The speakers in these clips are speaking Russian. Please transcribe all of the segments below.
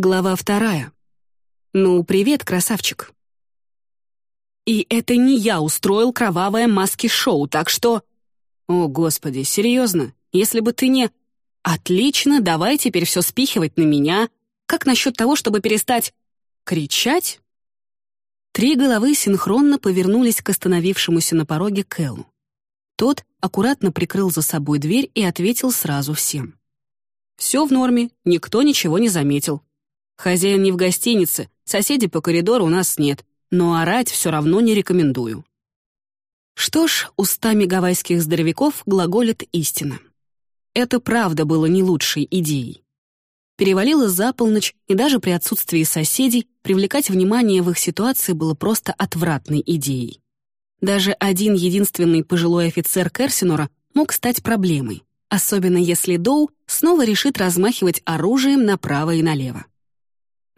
Глава вторая. «Ну, привет, красавчик». И это не я устроил кровавое маски-шоу, так что... О, господи, серьезно? Если бы ты не... Отлично, давай теперь все спихивать на меня. Как насчет того, чтобы перестать... кричать? Три головы синхронно повернулись к остановившемуся на пороге Кэллу. Тот аккуратно прикрыл за собой дверь и ответил сразу всем. «Все в норме, никто ничего не заметил. Хозяин не в гостинице, соседей по коридору у нас нет, но орать все равно не рекомендую». Что ж, устами гавайских здоровяков глаголит истина. Это правда было не лучшей идеей. Перевалило за полночь, и даже при отсутствии соседей привлекать внимание в их ситуации было просто отвратной идеей. Даже один единственный пожилой офицер Керсинора мог стать проблемой, особенно если Доу снова решит размахивать оружием направо и налево.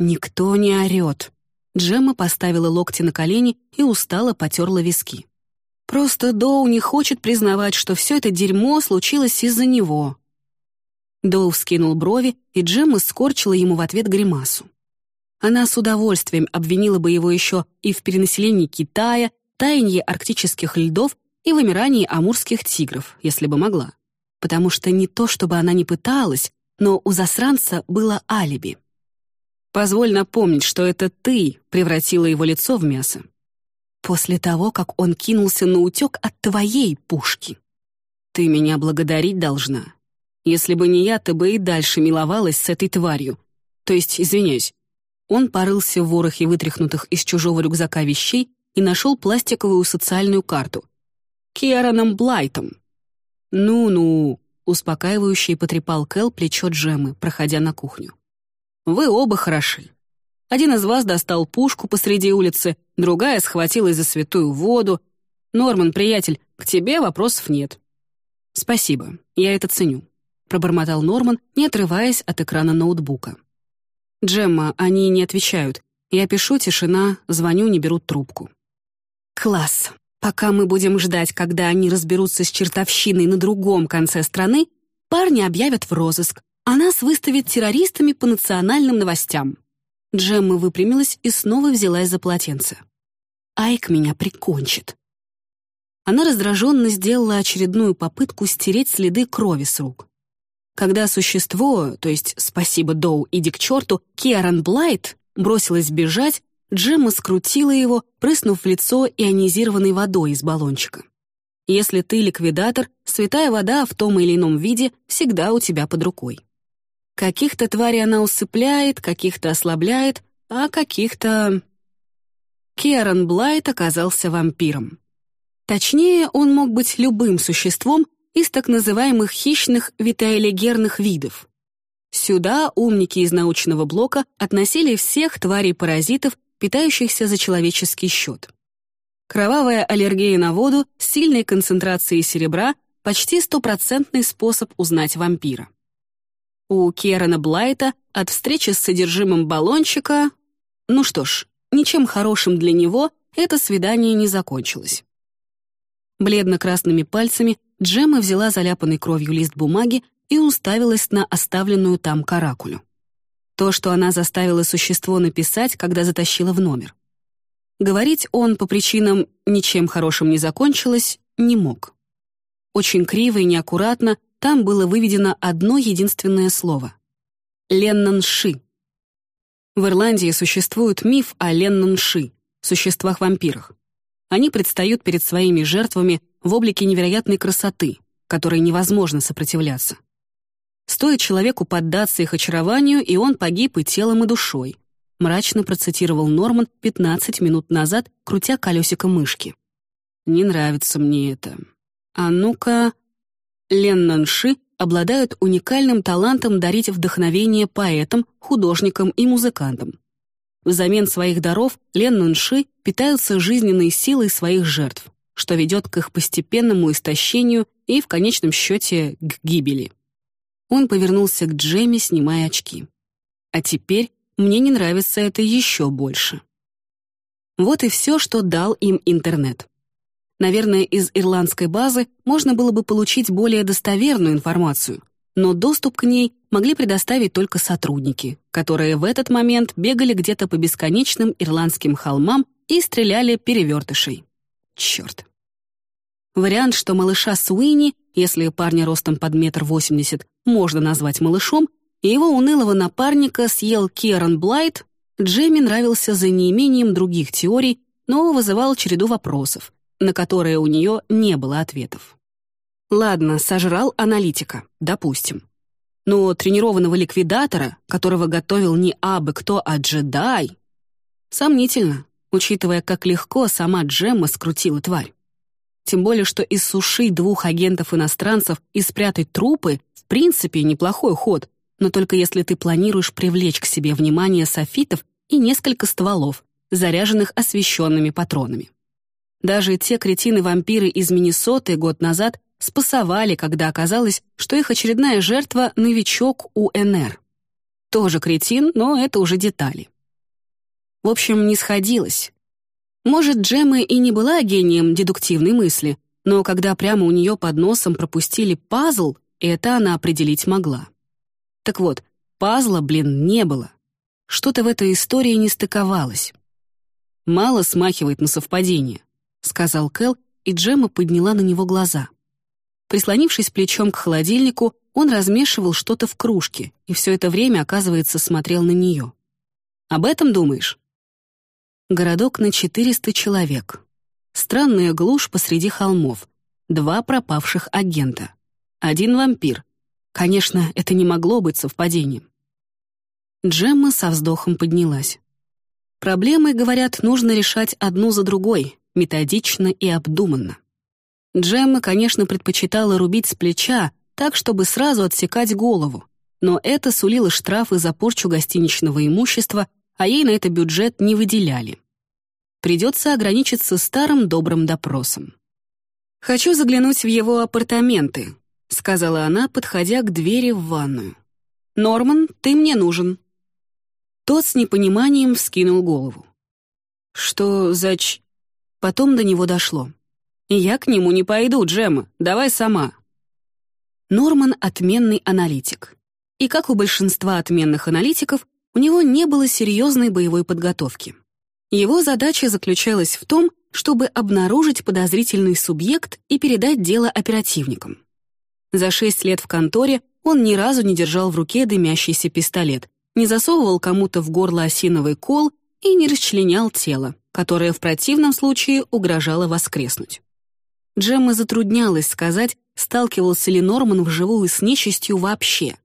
Никто не орёт. Джемма поставила локти на колени и устало потерла виски. Просто Доу не хочет признавать, что все это дерьмо случилось из-за него. Доу вскинул брови, и Джемма скорчила ему в ответ гримасу. Она с удовольствием обвинила бы его еще и в перенаселении Китая, таянии арктических льдов и вымирании амурских тигров, если бы могла. Потому что не то, чтобы она не пыталась, но у засранца было алиби. Позволь напомнить, что это ты превратила его лицо в мясо. После того, как он кинулся на утек от твоей пушки. Ты меня благодарить должна. Если бы не я, ты бы и дальше миловалась с этой тварью. То есть, извиняюсь. Он порылся в ворохе вытряхнутых из чужого рюкзака вещей и нашел пластиковую социальную карту. Киараном Блайтом. «Ну-ну», — успокаивающий потрепал Кэл плечо Джемы, проходя на кухню. Вы оба хороши. Один из вас достал пушку посреди улицы, другая схватилась за святую воду. Норман, приятель, к тебе вопросов нет. Спасибо, я это ценю, пробормотал Норман, не отрываясь от экрана ноутбука. Джемма, они не отвечают. Я пишу, тишина, звоню, не берут трубку. Класс. Пока мы будем ждать, когда они разберутся с чертовщиной на другом конце страны, парни объявят в розыск, а нас выставят террористами по национальным новостям. Джемма выпрямилась и снова взялась за полотенце. Айк меня прикончит. Она раздраженно сделала очередную попытку стереть следы крови с рук. Когда существо, то есть спасибо Доу, иди к черту, Киаран Блайт, бросилась бежать, Джемма скрутила его, прыснув в лицо ионизированной водой из баллончика. Если ты ликвидатор, святая вода в том или ином виде всегда у тебя под рукой. Каких-то тварей она усыпляет, каких-то ослабляет, а каких-то... Керан Блайт оказался вампиром. Точнее, он мог быть любым существом из так называемых хищных витаэлегерных видов. Сюда умники из научного блока относили всех тварей-паразитов, питающихся за человеческий счет. Кровавая аллергия на воду с сильной концентрацией серебра — почти стопроцентный способ узнать вампира. У Керана Блайта от встречи с содержимым баллончика... Ну что ж, ничем хорошим для него это свидание не закончилось. Бледно-красными пальцами Джемма взяла заляпанный кровью лист бумаги и уставилась на оставленную там каракулю. То, что она заставила существо написать, когда затащила в номер. Говорить он по причинам «ничем хорошим не закончилось» не мог. Очень криво и неаккуратно там было выведено одно единственное слово — Леннон-Ши. В Ирландии существует миф о Леннон-Ши, существах-вампирах. Они предстают перед своими жертвами в облике невероятной красоты, которой невозможно сопротивляться. Стоит человеку поддаться их очарованию, и он погиб и телом, и душой, мрачно процитировал Норман 15 минут назад, крутя колесико мышки. «Не нравится мне это. А ну-ка...» Леннанши обладают уникальным талантом дарить вдохновение поэтам, художникам и музыкантам. Взамен своих даров Леннанши питаются жизненной силой своих жертв, что ведет к их постепенному истощению и, в конечном счете, к гибели. Он повернулся к Джемми, снимая очки. А теперь мне не нравится это еще больше. Вот и все, что дал им интернет. Наверное, из ирландской базы можно было бы получить более достоверную информацию, но доступ к ней могли предоставить только сотрудники, которые в этот момент бегали где-то по бесконечным ирландским холмам и стреляли перевертышей. Черт. Вариант, что малыша Суини, если парня ростом под метр восемьдесят можно назвать малышом, и его унылого напарника съел Киарон Блайт, Джейми нравился за неимением других теорий, но вызывал череду вопросов, на которые у нее не было ответов. Ладно, сожрал аналитика, допустим. Но тренированного ликвидатора, которого готовил не абы кто, а джедай... Сомнительно, учитывая, как легко сама Джемма скрутила тварь. Тем более, что иссушить двух агентов-иностранцев и спрятать трупы в принципе неплохой ход, но только если ты планируешь привлечь к себе внимание софитов и несколько стволов, заряженных освещенными патронами. Даже те кретины-вампиры из Миннесоты год назад спасовали, когда оказалось, что их очередная жертва — новичок УНР. Тоже кретин, но это уже детали. В общем, не сходилось. Может, Джемма и не была гением дедуктивной мысли, но когда прямо у нее под носом пропустили пазл, это она определить могла. Так вот, пазла, блин, не было. Что-то в этой истории не стыковалось. «Мало смахивает на совпадение», — сказал Кэл, и Джемма подняла на него глаза. Прислонившись плечом к холодильнику, он размешивал что-то в кружке и все это время, оказывается, смотрел на нее. «Об этом думаешь?» Городок на 400 человек. Странная глушь посреди холмов. Два пропавших агента. Один вампир. Конечно, это не могло быть совпадением. Джемма со вздохом поднялась. Проблемы, говорят, нужно решать одну за другой, методично и обдуманно. Джемма, конечно, предпочитала рубить с плеча, так, чтобы сразу отсекать голову, но это сулило штрафы за порчу гостиничного имущества, а ей на это бюджет не выделяли. Придется ограничиться старым добрым допросом. «Хочу заглянуть в его апартаменты», — сказала она, подходя к двери в ванную. «Норман, ты мне нужен». Тот с непониманием вскинул голову. «Что за ч...» Потом до него дошло. «Я к нему не пойду, Джема, давай сама». Норман — отменный аналитик. И как у большинства отменных аналитиков, у него не было серьезной боевой подготовки. Его задача заключалась в том, чтобы обнаружить подозрительный субъект и передать дело оперативникам. За шесть лет в конторе он ни разу не держал в руке дымящийся пистолет, не засовывал кому-то в горло осиновый кол и не расчленял тело, которое в противном случае угрожало воскреснуть. Джемма затруднялась сказать, сталкивался ли Норман вживую с нечистью вообще.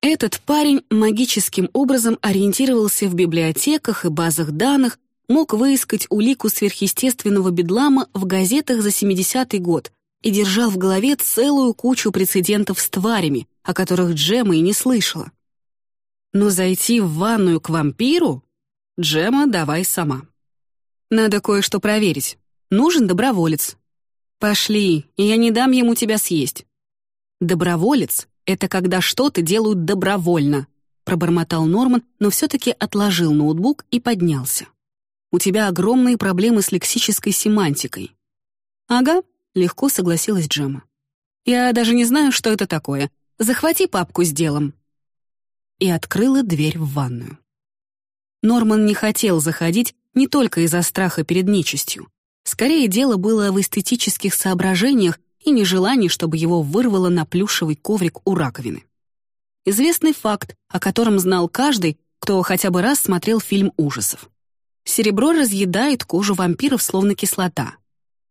Этот парень магическим образом ориентировался в библиотеках и базах данных, мог выискать улику сверхъестественного бедлама в газетах за 70-й год и держал в голове целую кучу прецедентов с тварями, о которых Джемма и не слышала. Но зайти в ванную к вампиру? Джемма, давай сама. Надо кое-что проверить. Нужен доброволец, «Пошли, я не дам ему тебя съесть». «Доброволец — это когда что-то делают добровольно», пробормотал Норман, но все-таки отложил ноутбук и поднялся. «У тебя огромные проблемы с лексической семантикой». «Ага», — легко согласилась Джема. «Я даже не знаю, что это такое. Захвати папку с делом». И открыла дверь в ванную. Норман не хотел заходить не только из-за страха перед нечистью. Скорее, дело было в эстетических соображениях и нежелании, чтобы его вырвало на плюшевый коврик у раковины. Известный факт, о котором знал каждый, кто хотя бы раз смотрел фильм ужасов. Серебро разъедает кожу вампиров словно кислота.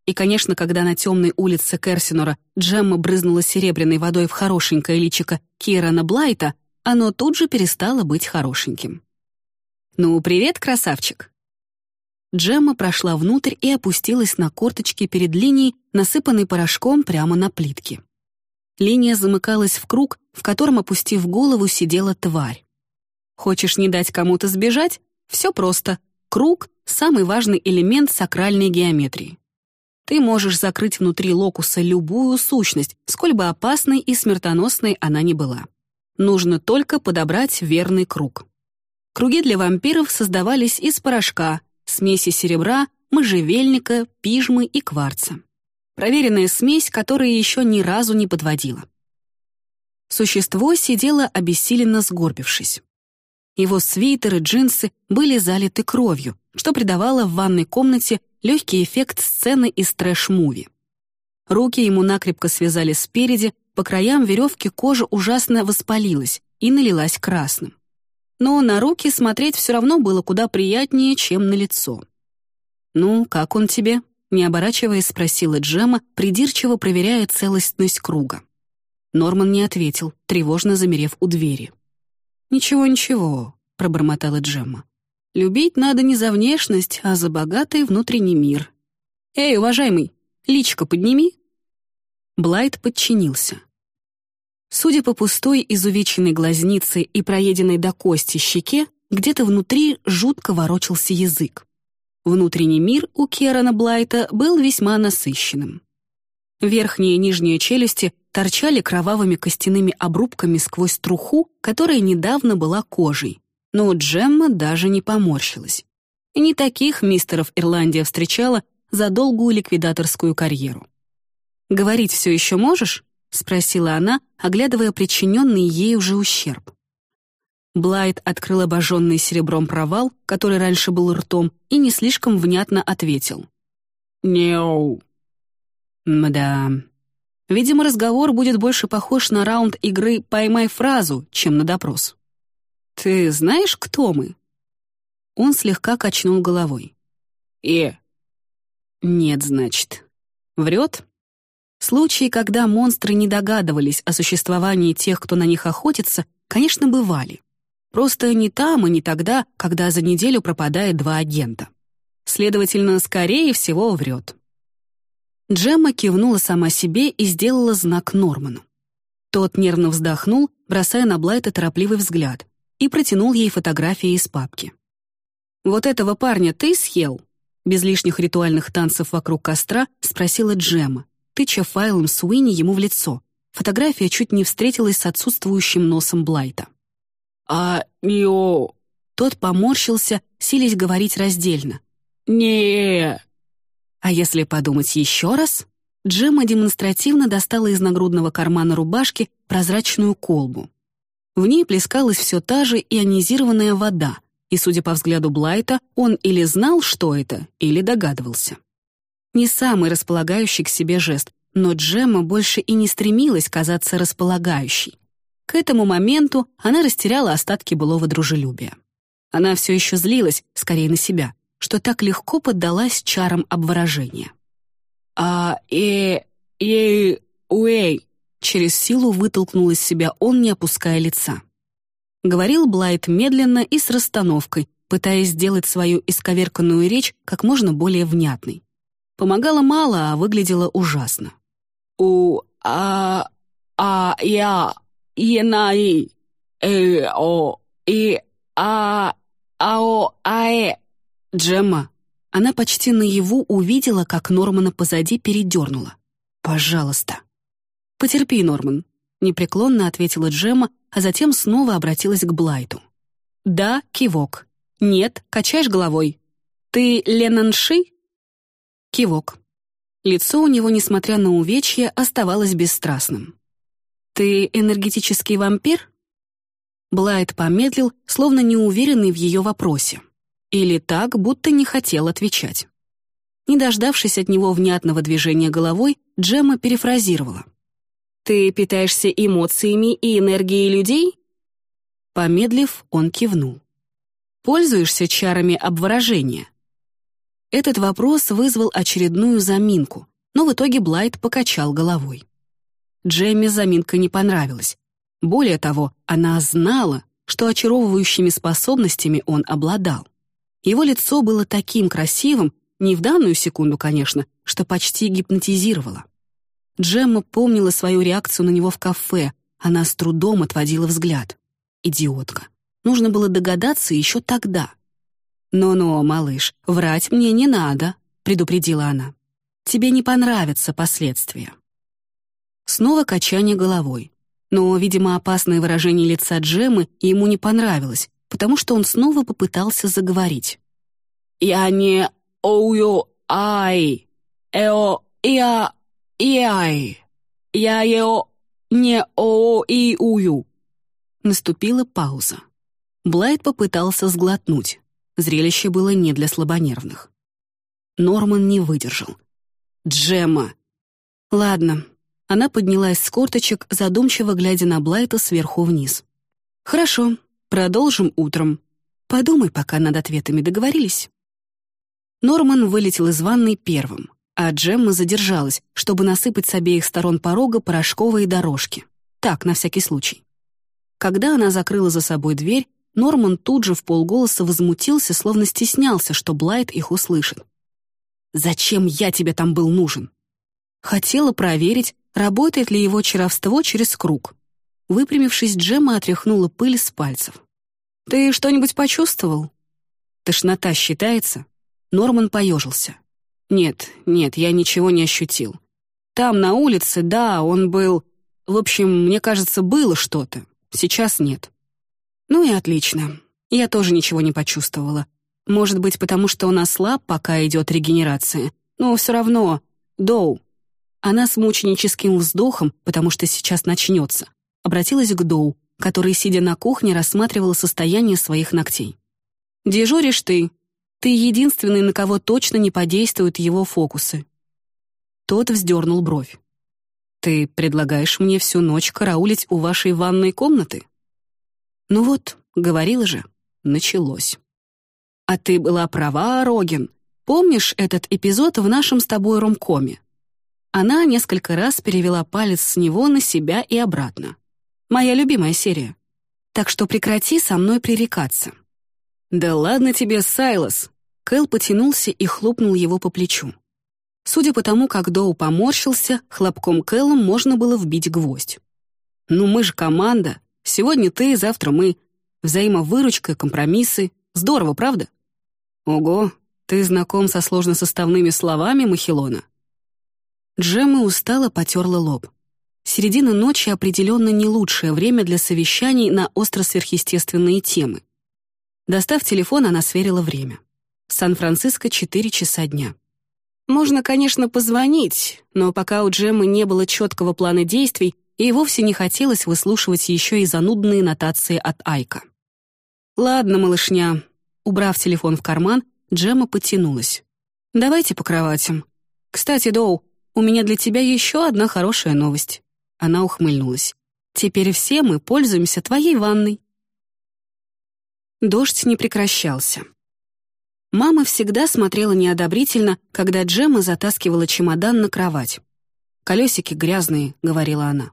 И, конечно, когда на темной улице Керсинора Джемма брызнула серебряной водой в хорошенькое личико Кирана Блайта, оно тут же перестало быть хорошеньким. «Ну, привет, красавчик!» Джемма прошла внутрь и опустилась на корточки перед линией, насыпанной порошком прямо на плитке. Линия замыкалась в круг, в котором, опустив голову, сидела тварь. Хочешь не дать кому-то сбежать? Все просто. Круг — самый важный элемент сакральной геометрии. Ты можешь закрыть внутри локуса любую сущность, сколь бы опасной и смертоносной она ни была. Нужно только подобрать верный круг. Круги для вампиров создавались из порошка, смеси серебра, можжевельника, пижмы и кварца. Проверенная смесь, которая еще ни разу не подводила. Существо сидело обессиленно сгорбившись. Его свитер и джинсы были залиты кровью, что придавало в ванной комнате легкий эффект сцены из трэш-муви. Руки ему накрепко связали спереди, по краям веревки кожа ужасно воспалилась и налилась красным. Но на руки смотреть все равно было куда приятнее, чем на лицо. «Ну, как он тебе?» — не оборачиваясь, спросила Джема, придирчиво проверяя целостность круга. Норман не ответил, тревожно замерев у двери. «Ничего-ничего», — пробормотала Джемма. «Любить надо не за внешность, а за богатый внутренний мир. Эй, уважаемый, личико подними». Блайт подчинился. Судя по пустой изувеченной глазнице и проеденной до кости щеке, где-то внутри жутко ворочался язык. Внутренний мир у Керана Блайта был весьма насыщенным. Верхние и нижние челюсти торчали кровавыми костяными обрубками сквозь труху, которая недавно была кожей. Но Джемма даже не поморщилась. И не таких мистеров Ирландия встречала за долгую ликвидаторскую карьеру. «Говорить все еще можешь?» — спросила она, оглядывая причиненный ей уже ущерб. Блайт открыл обожженный серебром провал, который раньше был ртом, и не слишком внятно ответил. «Неу». «Мда, Видимо, разговор будет больше похож на раунд игры «Поймай фразу», чем на допрос. «Ты знаешь, кто мы?» Он слегка качнул головой. «Э». «Нет, значит. Врет?» Случаи, когда монстры не догадывались о существовании тех, кто на них охотится, конечно, бывали. Просто не там и не тогда, когда за неделю пропадает два агента. Следовательно, скорее всего, врет. Джемма кивнула сама себе и сделала знак Норману. Тот нервно вздохнул, бросая на Блайта торопливый взгляд, и протянул ей фотографии из папки. «Вот этого парня ты съел?» Без лишних ритуальных танцев вокруг костра спросила Джемма, тыча файлом Суини ему в лицо. Фотография чуть не встретилась с отсутствующим носом Блайта. «А, йо...» Тот поморщился, силясь говорить раздельно. не а если подумать еще раз? Джемма демонстративно достала из нагрудного кармана рубашки прозрачную колбу. В ней плескалась все та же ионизированная вода, и, судя по взгляду Блайта, он или знал, что это, или догадывался. Не самый располагающий к себе жест, но Джемма больше и не стремилась казаться располагающей. К этому моменту она растеряла остатки былого дружелюбия. Она все еще злилась, скорее на себя, что так легко поддалась чарам обворожения. «А, э, э, уэй!» Через силу вытолкнул из себя он, не опуская лица. Говорил Блайт медленно и с расстановкой, пытаясь сделать свою исковерканную речь как можно более внятной. Помогало мало, а выглядело ужасно. «У, а, а, я, енаи, э, о, и, а, ао, аэ». «Джемма!» Она почти наяву увидела, как Нормана позади передернула. «Пожалуйста». «Потерпи, Норман», — непреклонно ответила Джемма, а затем снова обратилась к Блайту. «Да, кивок. Нет, качаешь головой. Ты Ленанши?» Кивок. Лицо у него, несмотря на увечье, оставалось бесстрастным. «Ты энергетический вампир?» Блайт помедлил, словно неуверенный в ее вопросе. Или так, будто не хотел отвечать. Не дождавшись от него внятного движения головой, Джемма перефразировала. «Ты питаешься эмоциями и энергией людей?» Помедлив, он кивнул. «Пользуешься чарами обворожения?» Этот вопрос вызвал очередную заминку, но в итоге Блайт покачал головой. Джемме заминка не понравилась. Более того, она знала, что очаровывающими способностями он обладал. Его лицо было таким красивым, не в данную секунду, конечно, что почти гипнотизировало. Джемма помнила свою реакцию на него в кафе, она с трудом отводила взгляд. Идиотка. Нужно было догадаться еще тогда. «Но-но, малыш, врать мне не надо», — предупредила она. «Тебе не понравятся последствия». Снова качание головой. Но, видимо, опасное выражение лица Джеммы ему не понравилось, потому что он снова попытался заговорить. «Я не оуё ай, эо я ай, я ео не о и ую. Наступила пауза. Блайт попытался сглотнуть. Зрелище было не для слабонервных. Норман не выдержал. «Джемма!» «Ладно». Она поднялась с корточек, задумчиво глядя на Блайта сверху вниз. «Хорошо, продолжим утром. Подумай пока над ответами, договорились?» Норман вылетел из ванной первым, а Джемма задержалась, чтобы насыпать с обеих сторон порога порошковые дорожки. Так, на всякий случай. Когда она закрыла за собой дверь, Норман тут же в полголоса возмутился, словно стеснялся, что Блайт их услышит. «Зачем я тебе там был нужен?» Хотела проверить, работает ли его чаровство через круг. Выпрямившись, Джемма отряхнула пыль с пальцев. «Ты что-нибудь почувствовал?» «Тошнота считается?» Норман поежился. «Нет, нет, я ничего не ощутил. Там, на улице, да, он был... В общем, мне кажется, было что-то. Сейчас нет». «Ну и отлично. Я тоже ничего не почувствовала. Может быть, потому что он ослаб, пока идет регенерация. Но все равно... Доу». Она с мученическим вздохом, потому что сейчас начнется, обратилась к Доу, который, сидя на кухне, рассматривал состояние своих ногтей. «Дежуришь ты. Ты единственный, на кого точно не подействуют его фокусы». Тот вздернул бровь. «Ты предлагаешь мне всю ночь караулить у вашей ванной комнаты?» «Ну вот, говорила же, началось». «А ты была права, Рогин. Помнишь этот эпизод в нашем с тобой ромкоме?» Она несколько раз перевела палец с него на себя и обратно. Моя любимая серия. Так что прекрати со мной пререкаться». «Да ладно тебе, Сайлос!» Кэл потянулся и хлопнул его по плечу. Судя по тому, как Доу поморщился, хлопком Кэлом можно было вбить гвоздь. «Ну мы же команда. Сегодня ты, завтра мы. Взаимовыручка, компромиссы. Здорово, правда?» «Ого, ты знаком со сложносоставными словами, Махилона?» Джемма устало потерла лоб. Середина ночи определенно не лучшее время для совещаний на остро-сверхъестественные темы. Достав телефон, она сверила время. Сан-Франциско — 4 часа дня. Можно, конечно, позвонить, но пока у Джеммы не было четкого плана действий, ей вовсе не хотелось выслушивать еще и занудные нотации от Айка. «Ладно, малышня». Убрав телефон в карман, Джемма потянулась. «Давайте по кроватям. Кстати, Доу, у меня для тебя еще одна хорошая новость». Она ухмыльнулась. «Теперь все мы пользуемся твоей ванной». Дождь не прекращался. Мама всегда смотрела неодобрительно, когда Джема затаскивала чемодан на кровать. «Колесики грязные», — говорила она.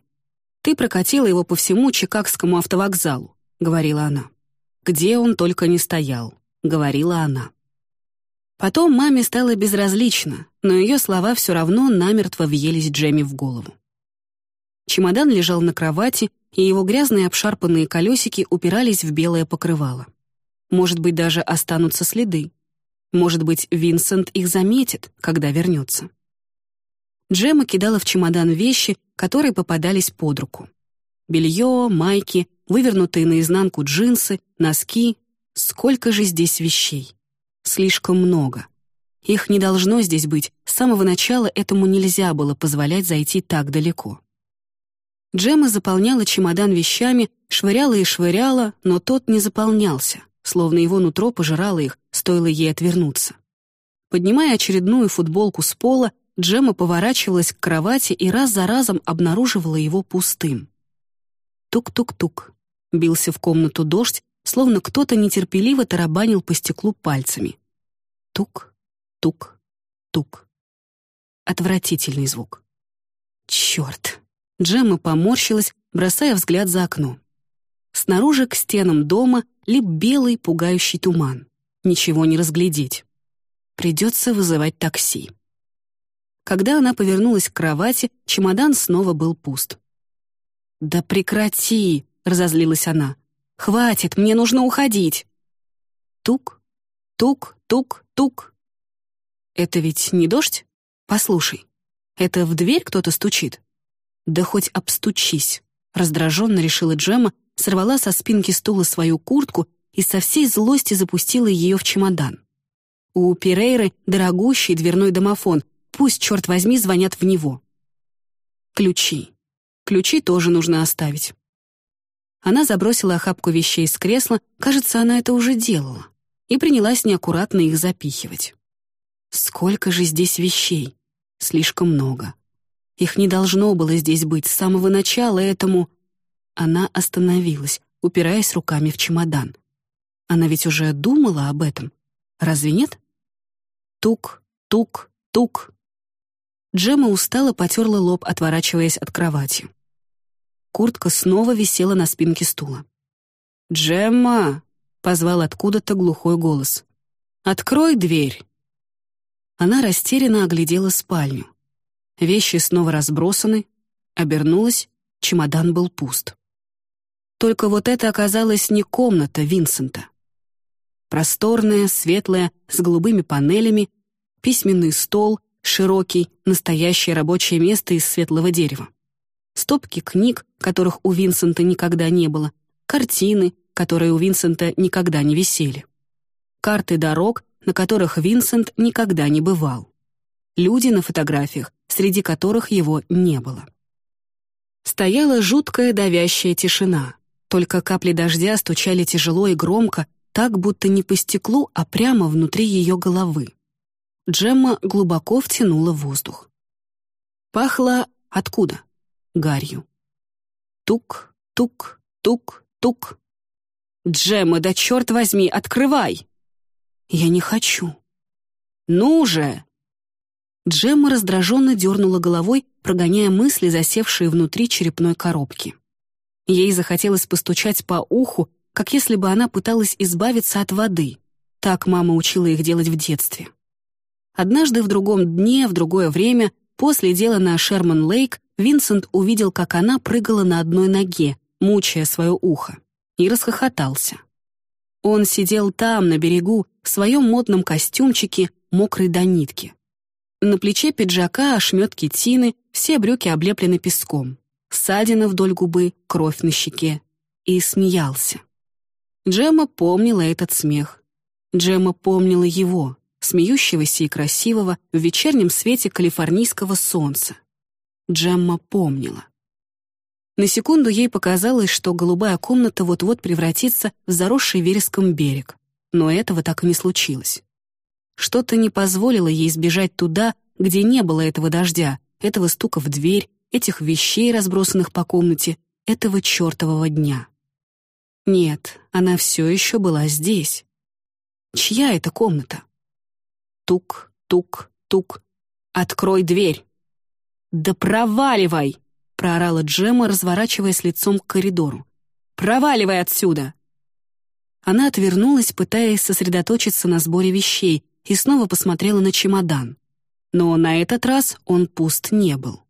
«Ты прокатила его по всему Чикагскому автовокзалу», — говорила она. «Где он только не стоял», — говорила она. Потом маме стало безразлично, но ее слова все равно намертво въелись Джемми в голову. Чемодан лежал на кровати, и его грязные обшарпанные колесики упирались в белое покрывало. Может быть, даже останутся следы. Может быть, Винсент их заметит, когда вернется. Джема кидала в чемодан вещи, которые попадались под руку. Белье, майки, вывернутые наизнанку джинсы, носки. Сколько же здесь вещей? Слишком много. Их не должно здесь быть, с самого начала этому нельзя было позволять зайти так далеко. Джема заполняла чемодан вещами, швыряла и швыряла, но тот не заполнялся, словно его нутро пожирало их, стоило ей отвернуться. Поднимая очередную футболку с пола, Джема поворачивалась к кровати и раз за разом обнаруживала его пустым. Тук-тук-тук. Бился в комнату дождь, словно кто-то нетерпеливо тарабанил по стеклу пальцами. Тук, тук, тук. Отвратительный звук. Черт! Джемма поморщилась, бросая взгляд за окно. Снаружи к стенам дома лип белый пугающий туман. Ничего не разглядеть. Придется вызывать такси. Когда она повернулась к кровати, чемодан снова был пуст. «Да прекрати!» — разозлилась она. «Хватит, мне нужно уходить!» Тук, тук, тук, тук. «Это ведь не дождь? Послушай, это в дверь кто-то стучит?» «Да хоть обстучись», — раздраженно решила Джема, сорвала со спинки стула свою куртку и со всей злости запустила ее в чемодан. У Пирейры дорогущий дверной домофон, пусть, черт возьми, звонят в него. Ключи. Ключи тоже нужно оставить. Она забросила охапку вещей с кресла, кажется, она это уже делала, и принялась неаккуратно их запихивать. Сколько же здесь вещей? Слишком много. Их не должно было здесь быть с самого начала, этому... Она остановилась, упираясь руками в чемодан. Она ведь уже думала об этом. Разве нет? Тук, тук, тук. Джема устало потерла лоб, отворачиваясь от кровати. Куртка снова висела на спинке стула. «Джемма!» — позвал откуда-то глухой голос. «Открой дверь!» Она растерянно оглядела спальню. Вещи снова разбросаны, обернулась, чемодан был пуст. Только вот это оказалось не комната Винсента. Просторная, светлая, с голубыми панелями, письменный стол, широкий, настоящее рабочее место из светлого дерева. Стопки книг, которых у Винсента никогда не было, картины, которые у Винсента никогда не висели. Карты дорог, на которых Винсент никогда не бывал. Люди на фотографиях, среди которых его не было. Стояла жуткая давящая тишина. Только капли дождя стучали тяжело и громко, так будто не по стеклу, а прямо внутри ее головы. Джемма глубоко втянула воздух. Пахло откуда? Гарью. Тук, тук, тук, тук. «Джемма, да черт возьми, открывай!» «Я не хочу». «Ну же!» Джемма раздраженно дернула головой, прогоняя мысли, засевшие внутри черепной коробки. Ей захотелось постучать по уху, как если бы она пыталась избавиться от воды. Так мама учила их делать в детстве. Однажды в другом дне, в другое время, после дела на Шерман-Лейк, Винсент увидел, как она прыгала на одной ноге, мучая свое ухо, и расхохотался. Он сидел там, на берегу, в своем модном костюмчике, мокрый до нитки. На плече пиджака ошметки тины, все брюки облеплены песком ссадина вдоль губы, кровь на щеке. И смеялся. Джемма помнила этот смех. Джемма помнила его, смеющегося и красивого, в вечернем свете калифорнийского солнца. Джемма помнила. На секунду ей показалось, что голубая комната вот-вот превратится в заросший вереском берег, но этого так и не случилось. Что-то не позволило ей сбежать туда, где не было этого дождя, этого стука в дверь, этих вещей, разбросанных по комнате, этого чертового дня. Нет, она все еще была здесь. Чья это комната? Тук, тук, тук. «Открой дверь!» «Да проваливай!» — проорала Джема, разворачиваясь лицом к коридору. «Проваливай отсюда!» Она отвернулась, пытаясь сосредоточиться на сборе вещей, и снова посмотрела на чемодан. Но на этот раз он пуст не был.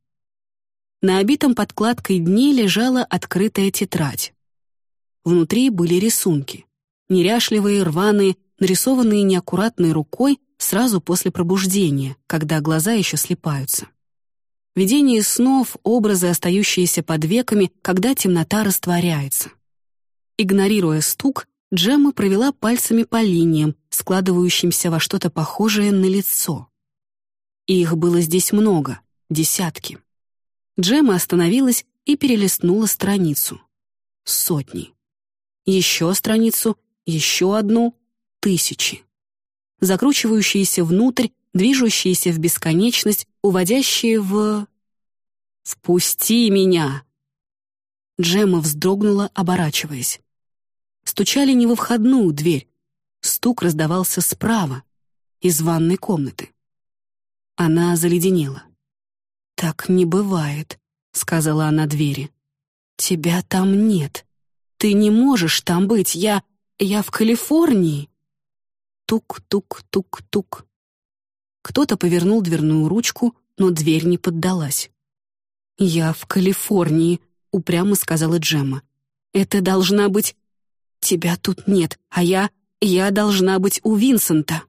На обитом подкладкой дне лежала открытая тетрадь. Внутри были рисунки. Неряшливые, рваные, нарисованные неаккуратной рукой сразу после пробуждения, когда глаза еще слепаются. Видение снов, образы, остающиеся под веками, когда темнота растворяется. Игнорируя стук, Джемма провела пальцами по линиям, складывающимся во что-то похожее на лицо. их было здесь много, десятки. Джема остановилась и перелистнула страницу. Сотни. Еще страницу, еще одну, тысячи. Закручивающиеся внутрь, движущиеся в бесконечность, уводящие в... «Впусти меня!» Джемма вздрогнула, оборачиваясь. Стучали не во входную дверь. Стук раздавался справа, из ванной комнаты. Она заледенела. «Так не бывает», — сказала она двери. «Тебя там нет. Ты не можешь там быть. Я... я в Калифорнии». Тук-тук-тук-тук. Кто-то повернул дверную ручку, но дверь не поддалась. «Я в Калифорнии», — упрямо сказала Джемма. «Это должна быть... Тебя тут нет, а я... я должна быть у Винсента».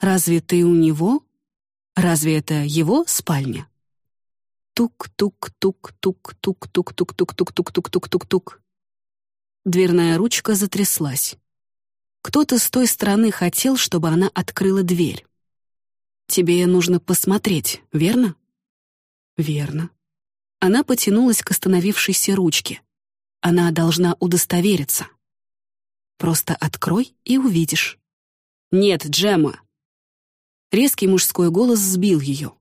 «Разве ты у него? Разве это его спальня?» Тук-тук-тук-тук-тук-тук-тук-тук-тук-тук-тук-тук-тук. Дверная ручка затряслась. Кто-то с той стороны хотел, чтобы она открыла дверь. «Тебе нужно посмотреть, верно?» «Верно». Она потянулась к остановившейся ручке. Она должна удостовериться. Просто открой и увидишь. «Нет, Джема!» Резкий мужской голос сбил ее.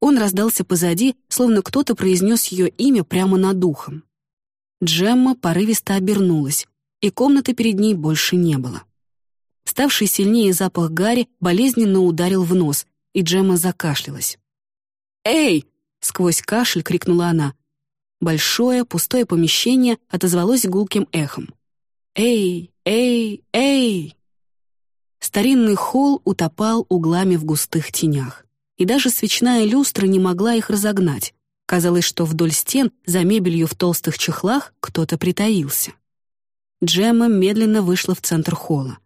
Он раздался позади, словно кто-то произнес ее имя прямо над ухом. Джемма порывисто обернулась, и комнаты перед ней больше не было. Ставший сильнее запах гари болезненно ударил в нос, и Джемма закашлялась. «Эй!» — сквозь кашель крикнула она. Большое пустое помещение отозвалось гулким эхом. «Эй! Эй! Эй!» Старинный холл утопал углами в густых тенях, и даже свечная люстра не могла их разогнать. Казалось, что вдоль стен, за мебелью в толстых чехлах, кто-то притаился. Джемма медленно вышла в центр холла.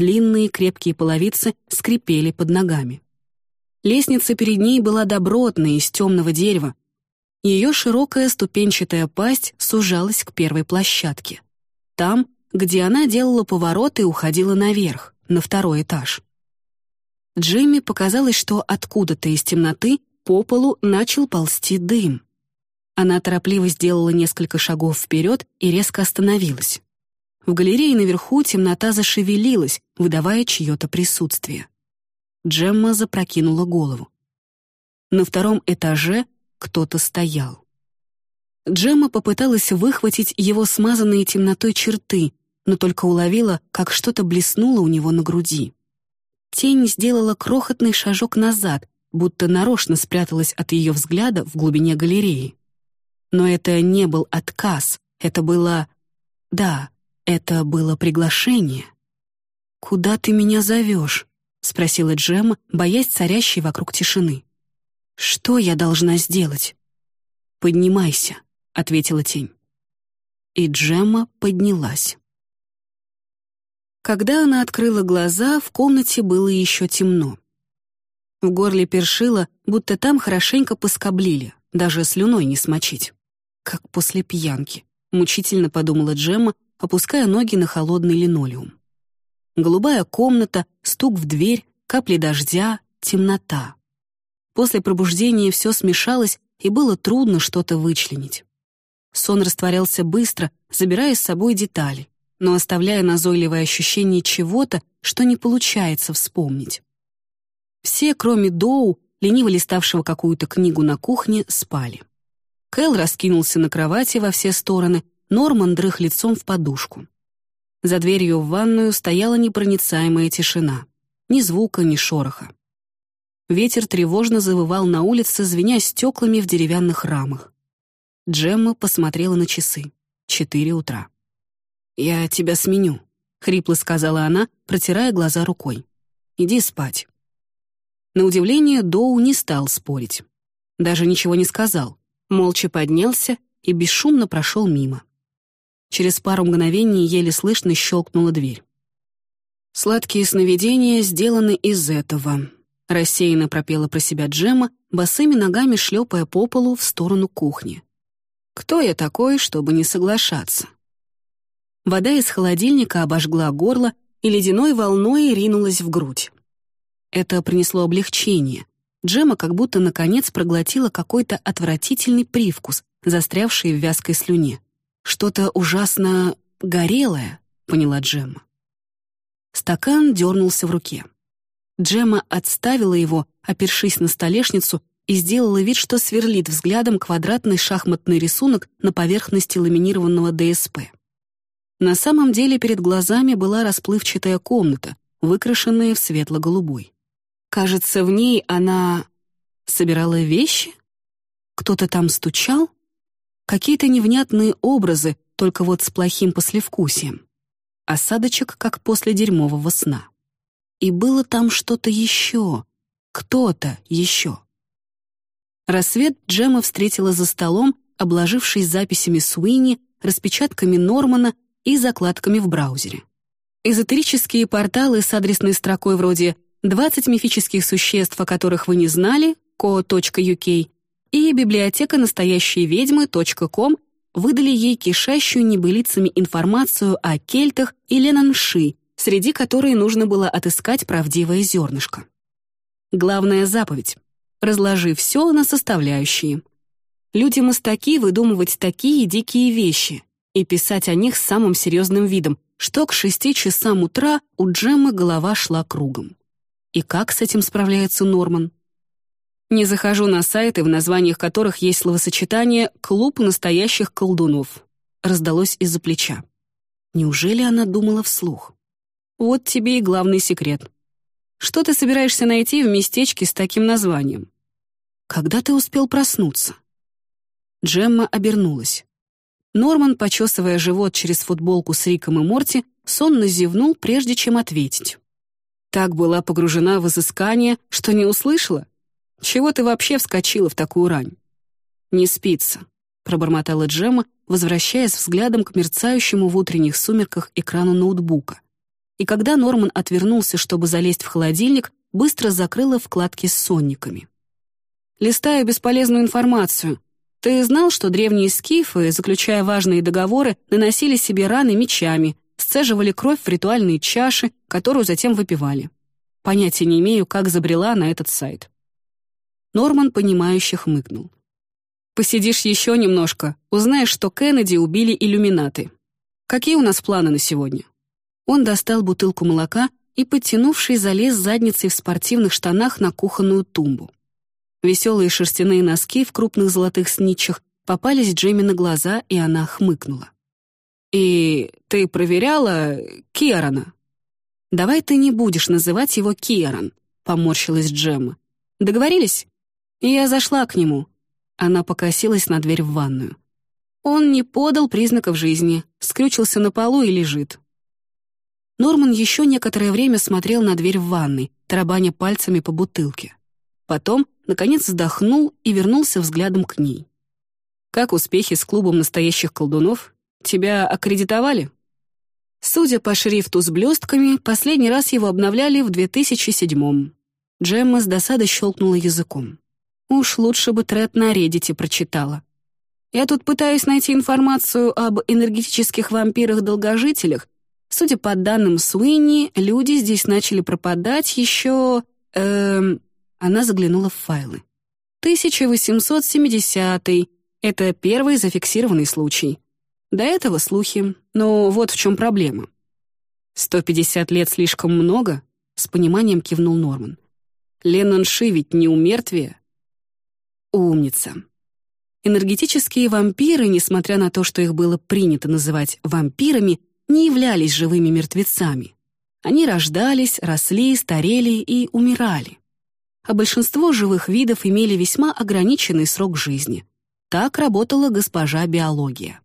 Длинные крепкие половицы скрипели под ногами. Лестница перед ней была добротной, из темного дерева. Ее широкая ступенчатая пасть сужалась к первой площадке. Там, где она делала поворот и уходила наверх, на второй этаж. Джимми показалось, что откуда-то из темноты по полу начал ползти дым. Она торопливо сделала несколько шагов вперед и резко остановилась. В галерее наверху темнота зашевелилась, выдавая чье-то присутствие. Джемма запрокинула голову. На втором этаже кто-то стоял. Джемма попыталась выхватить его смазанные темнотой черты, но только уловила, как что-то блеснуло у него на груди. Тень сделала крохотный шажок назад, будто нарочно спряталась от ее взгляда в глубине галереи. Но это не был отказ, это было... Да, это было приглашение. «Куда ты меня зовешь?» — спросила Джемма, боясь царящей вокруг тишины. «Что я должна сделать?» «Поднимайся», — ответила тень. И Джемма поднялась. Когда она открыла глаза, в комнате было еще темно. В горле першило, будто там хорошенько поскоблили, даже слюной не смочить. Как после пьянки, мучительно подумала Джемма, опуская ноги на холодный линолеум. Голубая комната, стук в дверь, капли дождя, темнота. После пробуждения все смешалось, и было трудно что-то вычленить. Сон растворялся быстро, забирая с собой детали, но оставляя назойливое ощущение чего-то, что не получается вспомнить. Все, кроме Доу, лениво листавшего какую-то книгу на кухне, спали. Кэл раскинулся на кровати во все стороны, Норман дрых лицом в подушку. За дверью в ванную стояла непроницаемая тишина. Ни звука, ни шороха. Ветер тревожно завывал на улице, звеня стеклами в деревянных рамах. Джемма посмотрела на часы. Четыре утра. «Я тебя сменю», — хрипло сказала она, протирая глаза рукой. «Иди спать». На удивление Доу не стал спорить. Даже ничего не сказал, молча поднялся и бесшумно прошел мимо. Через пару мгновений еле слышно щелкнула дверь. «Сладкие сновидения сделаны из этого», — рассеянно пропела про себя Джема, босыми ногами шлепая по полу в сторону кухни. «Кто я такой, чтобы не соглашаться?» Вода из холодильника обожгла горло и ледяной волной ринулась в грудь. Это принесло облегчение. Джема как будто наконец проглотила какой-то отвратительный привкус, застрявший в вязкой слюне. Что-то ужасно горелое, поняла Джемма. Стакан дернулся в руке. Джемма отставила его, опершись на столешницу, и сделала вид, что сверлит взглядом квадратный шахматный рисунок на поверхности ламинированного ДСП. На самом деле перед глазами была расплывчатая комната, выкрашенная в светло-голубой. Кажется, в ней она собирала вещи? Кто-то там стучал? Какие-то невнятные образы, только вот с плохим послевкусием. Осадочек, как после дерьмового сна. И было там что-то еще, кто-то еще. Рассвет Джема встретила за столом, обложившись записями Суини, распечатками Нормана и закладками в браузере. Эзотерические порталы с адресной строкой вроде «20 мифических существ, о которых вы не знали» co.uk и библиотека настоящей ведьмы.ком выдали ей кишащую небылицами информацию о кельтах и ленанши, среди которой нужно было отыскать правдивое зернышко. Главная заповедь — разложи все на составляющие. Люди-мастаки выдумывать такие дикие вещи и писать о них с самым серьезным видом, что к шести часам утра у Джеммы голова шла кругом. И как с этим справляется Норман? Не захожу на сайты, в названиях которых есть словосочетание «клуб настоящих колдунов», раздалось из-за плеча. Неужели она думала вслух? Вот тебе и главный секрет. Что ты собираешься найти в местечке с таким названием? Когда ты успел проснуться? Джемма обернулась. Норман, почесывая живот через футболку с Риком и Морти, сонно зевнул, прежде чем ответить. Так была погружена в изыскание, что не услышала. Чего ты вообще вскочила в такую рань? Не спится, пробормотала Джемма, возвращаясь взглядом к мерцающему в утренних сумерках экрану ноутбука. И когда Норман отвернулся, чтобы залезть в холодильник, быстро закрыла вкладки с сонниками. Листая бесполезную информацию, ты знал, что древние скифы, заключая важные договоры, наносили себе раны мечами, сцеживали кровь в ритуальные чаши, которую затем выпивали? Понятия не имею, как забрела на этот сайт. Норман, понимающе хмыкнул. «Посидишь еще немножко, узнаешь, что Кеннеди убили иллюминаты. Какие у нас планы на сегодня?» Он достал бутылку молока и, подтянувший, залез задницей в спортивных штанах на кухонную тумбу. Веселые шерстяные носки в крупных золотых снитчах попались Джейми на глаза, и она хмыкнула. «И ты проверяла Киарона?» «Давай ты не будешь называть его Киарон», — поморщилась Джемма. «Договорились?» И я зашла к нему. Она покосилась на дверь в ванную. Он не подал признаков жизни, скрючился на полу и лежит. Норман еще некоторое время смотрел на дверь в ванной, тарабаня пальцами по бутылке. Потом, наконец, вздохнул и вернулся взглядом к ней. «Как успехи с клубом настоящих колдунов? Тебя аккредитовали?» Судя по шрифту с блестками, последний раз его обновляли в 2007-м. Джемма с досадой щелкнула языком. Уж лучше бы Тред на Реддите прочитала. Я тут пытаюсь найти информацию об энергетических вампирах-долгожителях. Судя по данным Суини, люди здесь начали пропадать еще... Эм, она заглянула в файлы. 1870-й. Это первый зафиксированный случай. До этого слухи, но вот в чем проблема. «150 лет слишком много?» — с пониманием кивнул Норман. «Леннон Ши ведь не умертвие?» «Умница». Энергетические вампиры, несмотря на то, что их было принято называть вампирами, не являлись живыми мертвецами. Они рождались, росли, старели и умирали а большинство живых видов имели весьма ограниченный срок жизни. Так работала госпожа биология.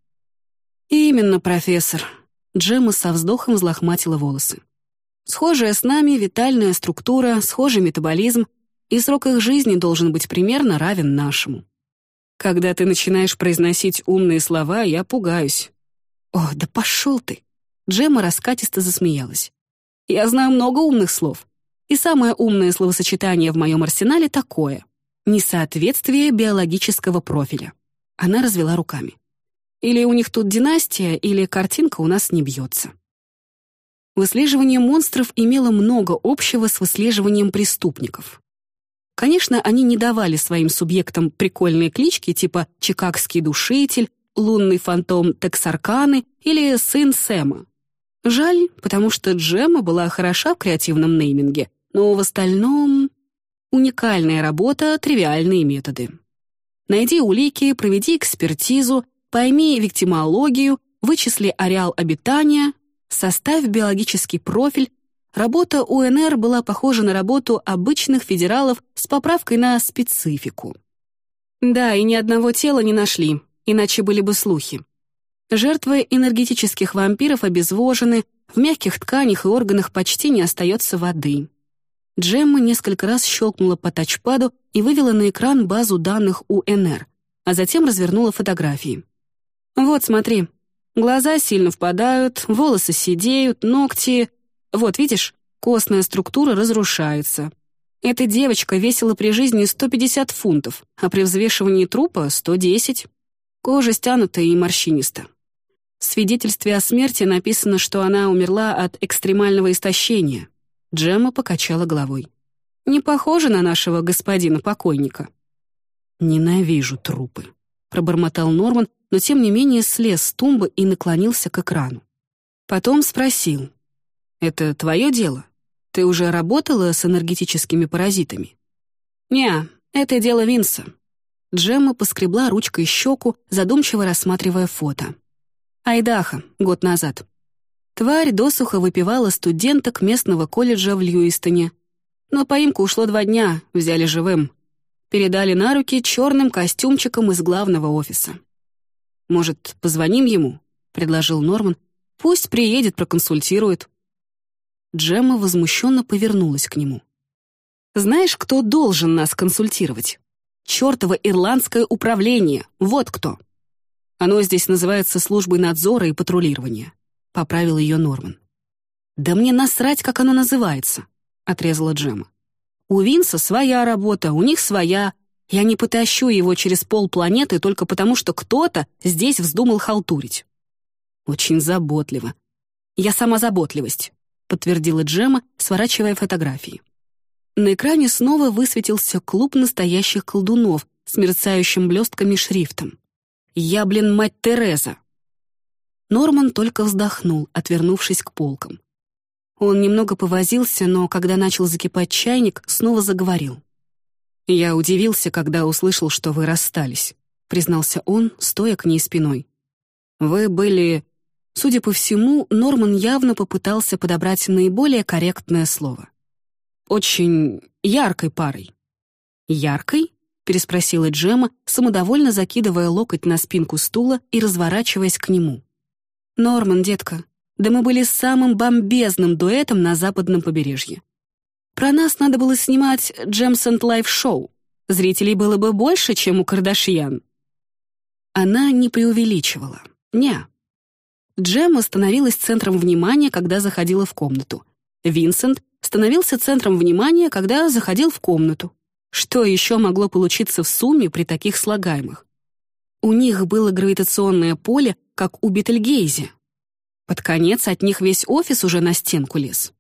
«Именно, профессор», — Джемма со вздохом взлохматила волосы. «Схожая с нами витальная структура, схожий метаболизм, и срок их жизни должен быть примерно равен нашему. Когда ты начинаешь произносить умные слова, я пугаюсь». «О, да пошел ты!» Джемма раскатисто засмеялась. «Я знаю много умных слов, и самое умное словосочетание в моем арсенале такое — несоответствие биологического профиля. Она развела руками. Или у них тут династия, или картинка у нас не бьется. Выслеживание монстров имело много общего с выслеживанием преступников. Конечно, они не давали своим субъектам прикольные клички типа «Чикагский душитель», «Лунный фантом Тексарканы» или «Сын Сэма». Жаль, потому что Джемма была хороша в креативном нейминге, но в остальном уникальная работа, тривиальные методы. Найди улики, проведи экспертизу, пойми виктимологию, вычисли ареал обитания, составь биологический профиль. Работа УНР была похожа на работу обычных федералов с поправкой на специфику. Да, и ни одного тела не нашли, иначе были бы слухи. Жертвы энергетических вампиров обезвожены, в мягких тканях и органах почти не остается воды. Джемма несколько раз щелкнула по тачпаду и вывела на экран базу данных УНР, а затем развернула фотографии. «Вот, смотри. Глаза сильно впадают, волосы сидеют, ногти... Вот, видишь, костная структура разрушается. Эта девочка весила при жизни 150 фунтов, а при взвешивании трупа — 110. Кожа стянута и морщиниста. В свидетельстве о смерти написано, что она умерла от экстремального истощения — Джемма покачала головой. «Не похоже на нашего господина покойника». «Ненавижу трупы», пробормотал Норман, но тем не менее слез с тумбы и наклонился к экрану. Потом спросил. «Это твое дело? Ты уже работала с энергетическими паразитами?» «Не, это дело Винса». Джемма поскребла ручкой щеку, задумчиво рассматривая фото. Айдаха, год назад. Тварь досуха выпивала студенток местного колледжа в Льюистоне. На поимку ушло два дня, взяли живым. Передали на руки черным костюмчиком из главного офиса. «Может, позвоним ему?» — предложил Норман. «Пусть приедет, проконсультирует». Джемма возмущенно повернулась к нему. «Знаешь, кто должен нас консультировать? Чёртово ирландское управление, вот кто!» «Оно здесь называется службой надзора и патрулирования», — поправил ее Норман. «Да мне насрать, как оно называется», — отрезала Джемма. «У Винса своя работа, у них своя, я не потащу его через полпланеты только потому, что кто-то здесь вздумал халтурить. Очень заботливо. Я сама заботливость, подтвердила Джема, сворачивая фотографии. На экране снова высветился клуб настоящих колдунов с мерцающим блестками шрифтом. «Я, блин, мать Тереза!» Норман только вздохнул, отвернувшись к полкам. Он немного повозился, но когда начал закипать чайник, снова заговорил. «Я удивился, когда услышал, что вы расстались», — признался он, стоя к ней спиной. «Вы были...» Судя по всему, Норман явно попытался подобрать наиболее корректное слово. «Очень яркой парой». «Яркой?» — переспросила Джема, самодовольно закидывая локоть на спинку стула и разворачиваясь к нему. «Норман, детка, да мы были самым бомбезным дуэтом на западном побережье. Про нас надо было снимать Джемсент Лайф Шоу. Зрителей было бы больше, чем у Кардашьян. Она не преувеличивала. Не. Джем становилась центром внимания, когда заходила в комнату. Винсент становился центром внимания, когда заходил в комнату. Что еще могло получиться в сумме при таких слагаемых? У них было гравитационное поле, как у Бетельгейзе. Под конец от них весь офис уже на стенку лез.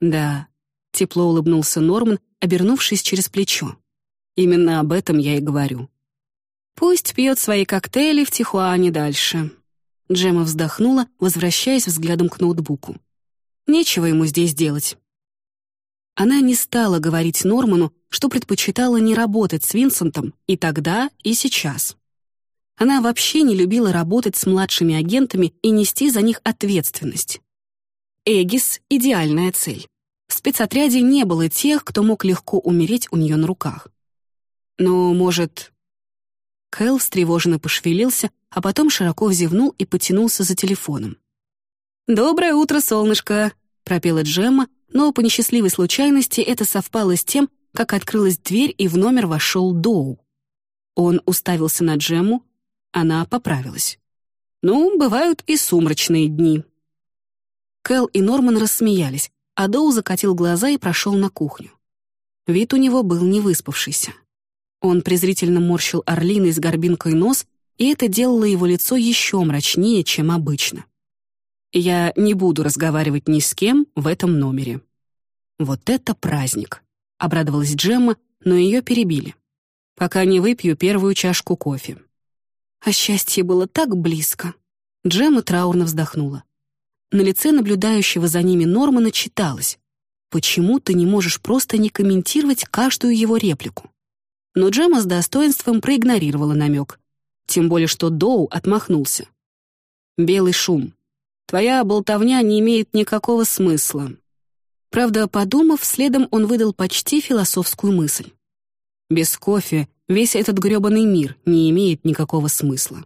Да, Тепло улыбнулся Норман, обернувшись через плечо. Именно об этом я и говорю. Пусть пьет свои коктейли в Тихуане дальше. Джема вздохнула, возвращаясь взглядом к ноутбуку. Нечего ему здесь делать. Она не стала говорить Норману, что предпочитала не работать с Винсентом и тогда, и сейчас. Она вообще не любила работать с младшими агентами и нести за них ответственность. Эгис — идеальная цель. В спецотряде не было тех, кто мог легко умереть у нее на руках. Но, может... Кэл встревоженно пошевелился, а потом широко взевнул и потянулся за телефоном. «Доброе утро, солнышко!» — пропела Джемма, но по несчастливой случайности это совпало с тем, как открылась дверь и в номер вошел Доу. Он уставился на Джемму, она поправилась. «Ну, бывают и сумрачные дни». Кэл и Норман рассмеялись, а Доу закатил глаза и прошел на кухню. Вид у него был невыспавшийся. Он презрительно морщил орлиный с горбинкой нос, и это делало его лицо еще мрачнее, чем обычно. «Я не буду разговаривать ни с кем в этом номере». «Вот это праздник!» — обрадовалась Джемма, но ее перебили. «Пока не выпью первую чашку кофе». А счастье было так близко. Джемма траурно вздохнула. На лице наблюдающего за ними Нормана читалось «Почему ты не можешь просто не комментировать каждую его реплику?» Но Джема с достоинством проигнорировала намек. Тем более, что Доу отмахнулся. «Белый шум. Твоя болтовня не имеет никакого смысла». Правда, подумав, следом он выдал почти философскую мысль. «Без кофе весь этот грёбаный мир не имеет никакого смысла».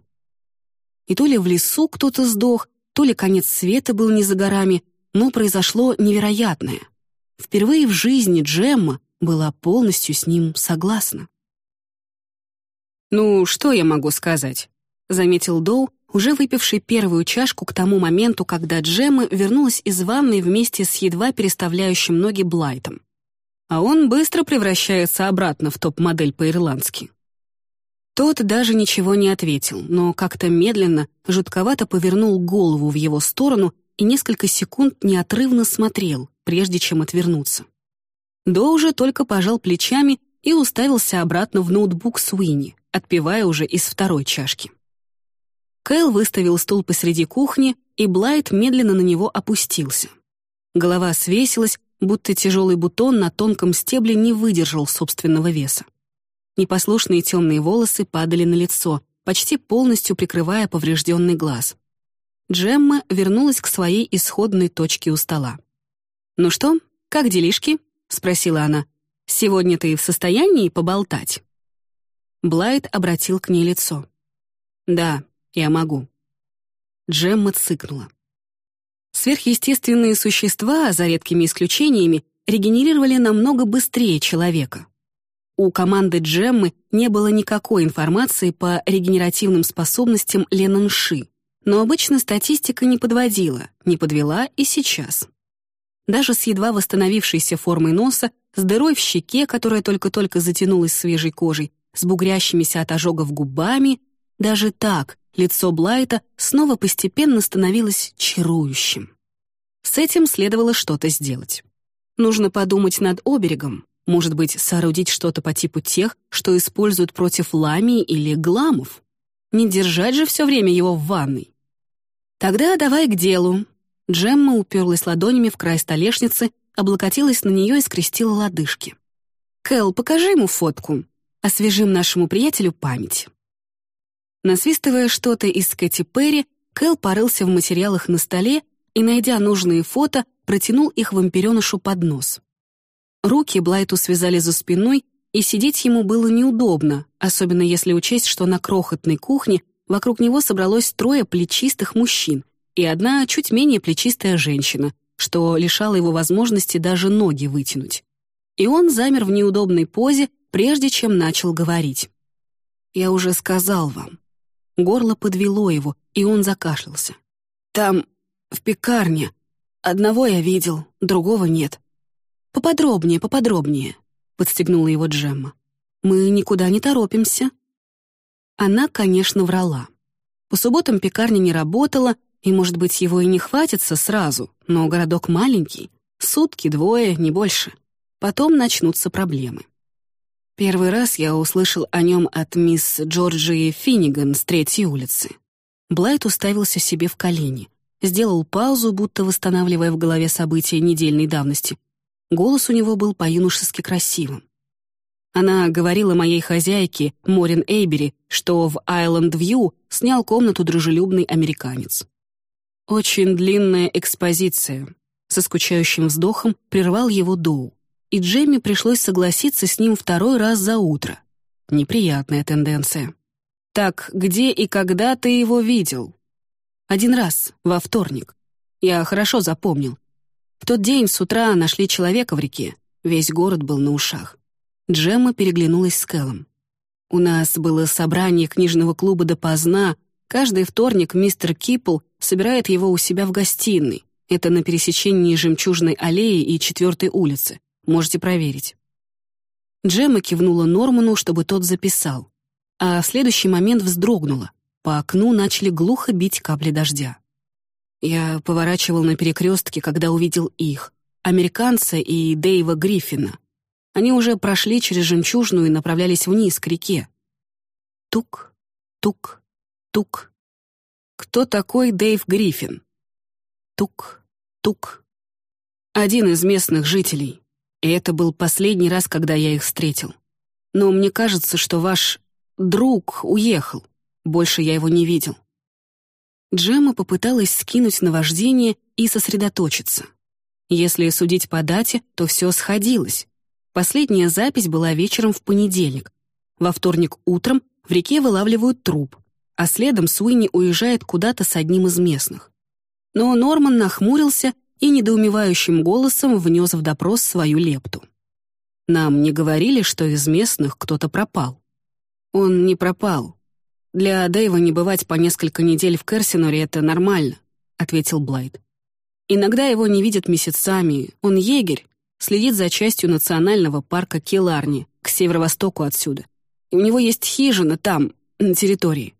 И то ли в лесу кто-то сдох, то ли конец света был не за горами, но произошло невероятное. Впервые в жизни Джемма была полностью с ним согласна. «Ну, что я могу сказать?» — заметил Доу, уже выпивший первую чашку к тому моменту, когда Джемма вернулась из ванной вместе с едва переставляющим ноги Блайтом. А он быстро превращается обратно в топ-модель по-ирландски. Тот даже ничего не ответил, но как-то медленно, жутковато повернул голову в его сторону и несколько секунд неотрывно смотрел, прежде чем отвернуться. До уже только пожал плечами и уставился обратно в ноутбук Суини, отпивая уже из второй чашки. Кэл выставил стул посреди кухни, и Блайт медленно на него опустился. Голова свесилась, будто тяжелый бутон на тонком стебле не выдержал собственного веса. Непослушные темные волосы падали на лицо, почти полностью прикрывая поврежденный глаз. Джемма вернулась к своей исходной точке у стола. «Ну что, как делишки?» — спросила она. «Сегодня ты в состоянии поболтать?» Блайт обратил к ней лицо. «Да, я могу». Джемма цыкнула. Сверхъестественные существа, за редкими исключениями, регенерировали намного быстрее человека. У команды Джеммы не было никакой информации по регенеративным способностям Ленанши, но обычно статистика не подводила, не подвела и сейчас. Даже с едва восстановившейся формой носа, с дырой в щеке, которая только-только затянулась свежей кожей, с бугрящимися от ожогов губами, даже так лицо Блайта снова постепенно становилось чарующим. С этим следовало что-то сделать. Нужно подумать над оберегом, может быть, соорудить что-то по типу тех, что используют против ламии или гламов. Не держать же все время его в ванной. Тогда давай к делу. Джемма уперлась ладонями в край столешницы, облокотилась на нее и скрестила лодыжки. «Кэл, покажи ему фотку. Освежим нашему приятелю память». Насвистывая что-то из Кэти Перри, Кэл порылся в материалах на столе и, найдя нужные фото, протянул их вампиренышу под нос. Руки Блайту связали за спиной, и сидеть ему было неудобно, особенно если учесть, что на крохотной кухне вокруг него собралось трое плечистых мужчин и одна чуть менее плечистая женщина, что лишало его возможности даже ноги вытянуть. И он замер в неудобной позе, прежде чем начал говорить. «Я уже сказал вам, Горло подвело его, и он закашлялся. «Там, в пекарне. Одного я видел, другого нет». «Поподробнее, поподробнее», — подстегнула его Джемма. «Мы никуда не торопимся». Она, конечно, врала. По субботам пекарня не работала, и, может быть, его и не хватится сразу, но городок маленький, сутки, двое, не больше. Потом начнутся проблемы. Первый раз я услышал о нем от мисс Джорджии Финниган с третьей улицы. Блайт уставился себе в колени, сделал паузу, будто восстанавливая в голове события недельной давности. Голос у него был по-юношески красивым. Она говорила моей хозяйке, Морин Эйбери, что в Айленд Вью снял комнату дружелюбный американец. Очень длинная экспозиция. Со скучающим вздохом прервал его Доу и Джемми пришлось согласиться с ним второй раз за утро. Неприятная тенденция. «Так, где и когда ты его видел?» «Один раз, во вторник. Я хорошо запомнил. В тот день с утра нашли человека в реке. Весь город был на ушах. Джемма переглянулась с Кэллом. «У нас было собрание книжного клуба допоздна. Каждый вторник мистер Кипл собирает его у себя в гостиной. Это на пересечении Жемчужной аллеи и Четвертой улицы. Можете проверить». Джемма кивнула Норману, чтобы тот записал, а в следующий момент вздрогнула. По окну начали глухо бить капли дождя. Я поворачивал на перекрестке, когда увидел их, американца и Дэйва Гриффина. Они уже прошли через жемчужную и направлялись вниз, к реке. Тук, тук, тук. Кто такой Дэйв Гриффин? Тук, тук. Один из местных жителей. И это был последний раз, когда я их встретил. Но мне кажется, что ваш друг уехал. Больше я его не видел». Джема попыталась скинуть наваждение и сосредоточиться. Если судить по дате, то все сходилось. Последняя запись была вечером в понедельник. Во вторник утром в реке вылавливают труп, а следом Суини уезжает куда-то с одним из местных. Но Норман нахмурился и недоумевающим голосом внес в допрос свою лепту. Нам не говорили, что из местных кто-то пропал. Он не пропал. Для Дэйва не бывать по несколько недель в Керсиноре — это нормально, — ответил Блайт. Иногда его не видят месяцами, он егерь, следит за частью национального парка Келарни, к северо-востоку отсюда. И у него есть хижина там, на территории.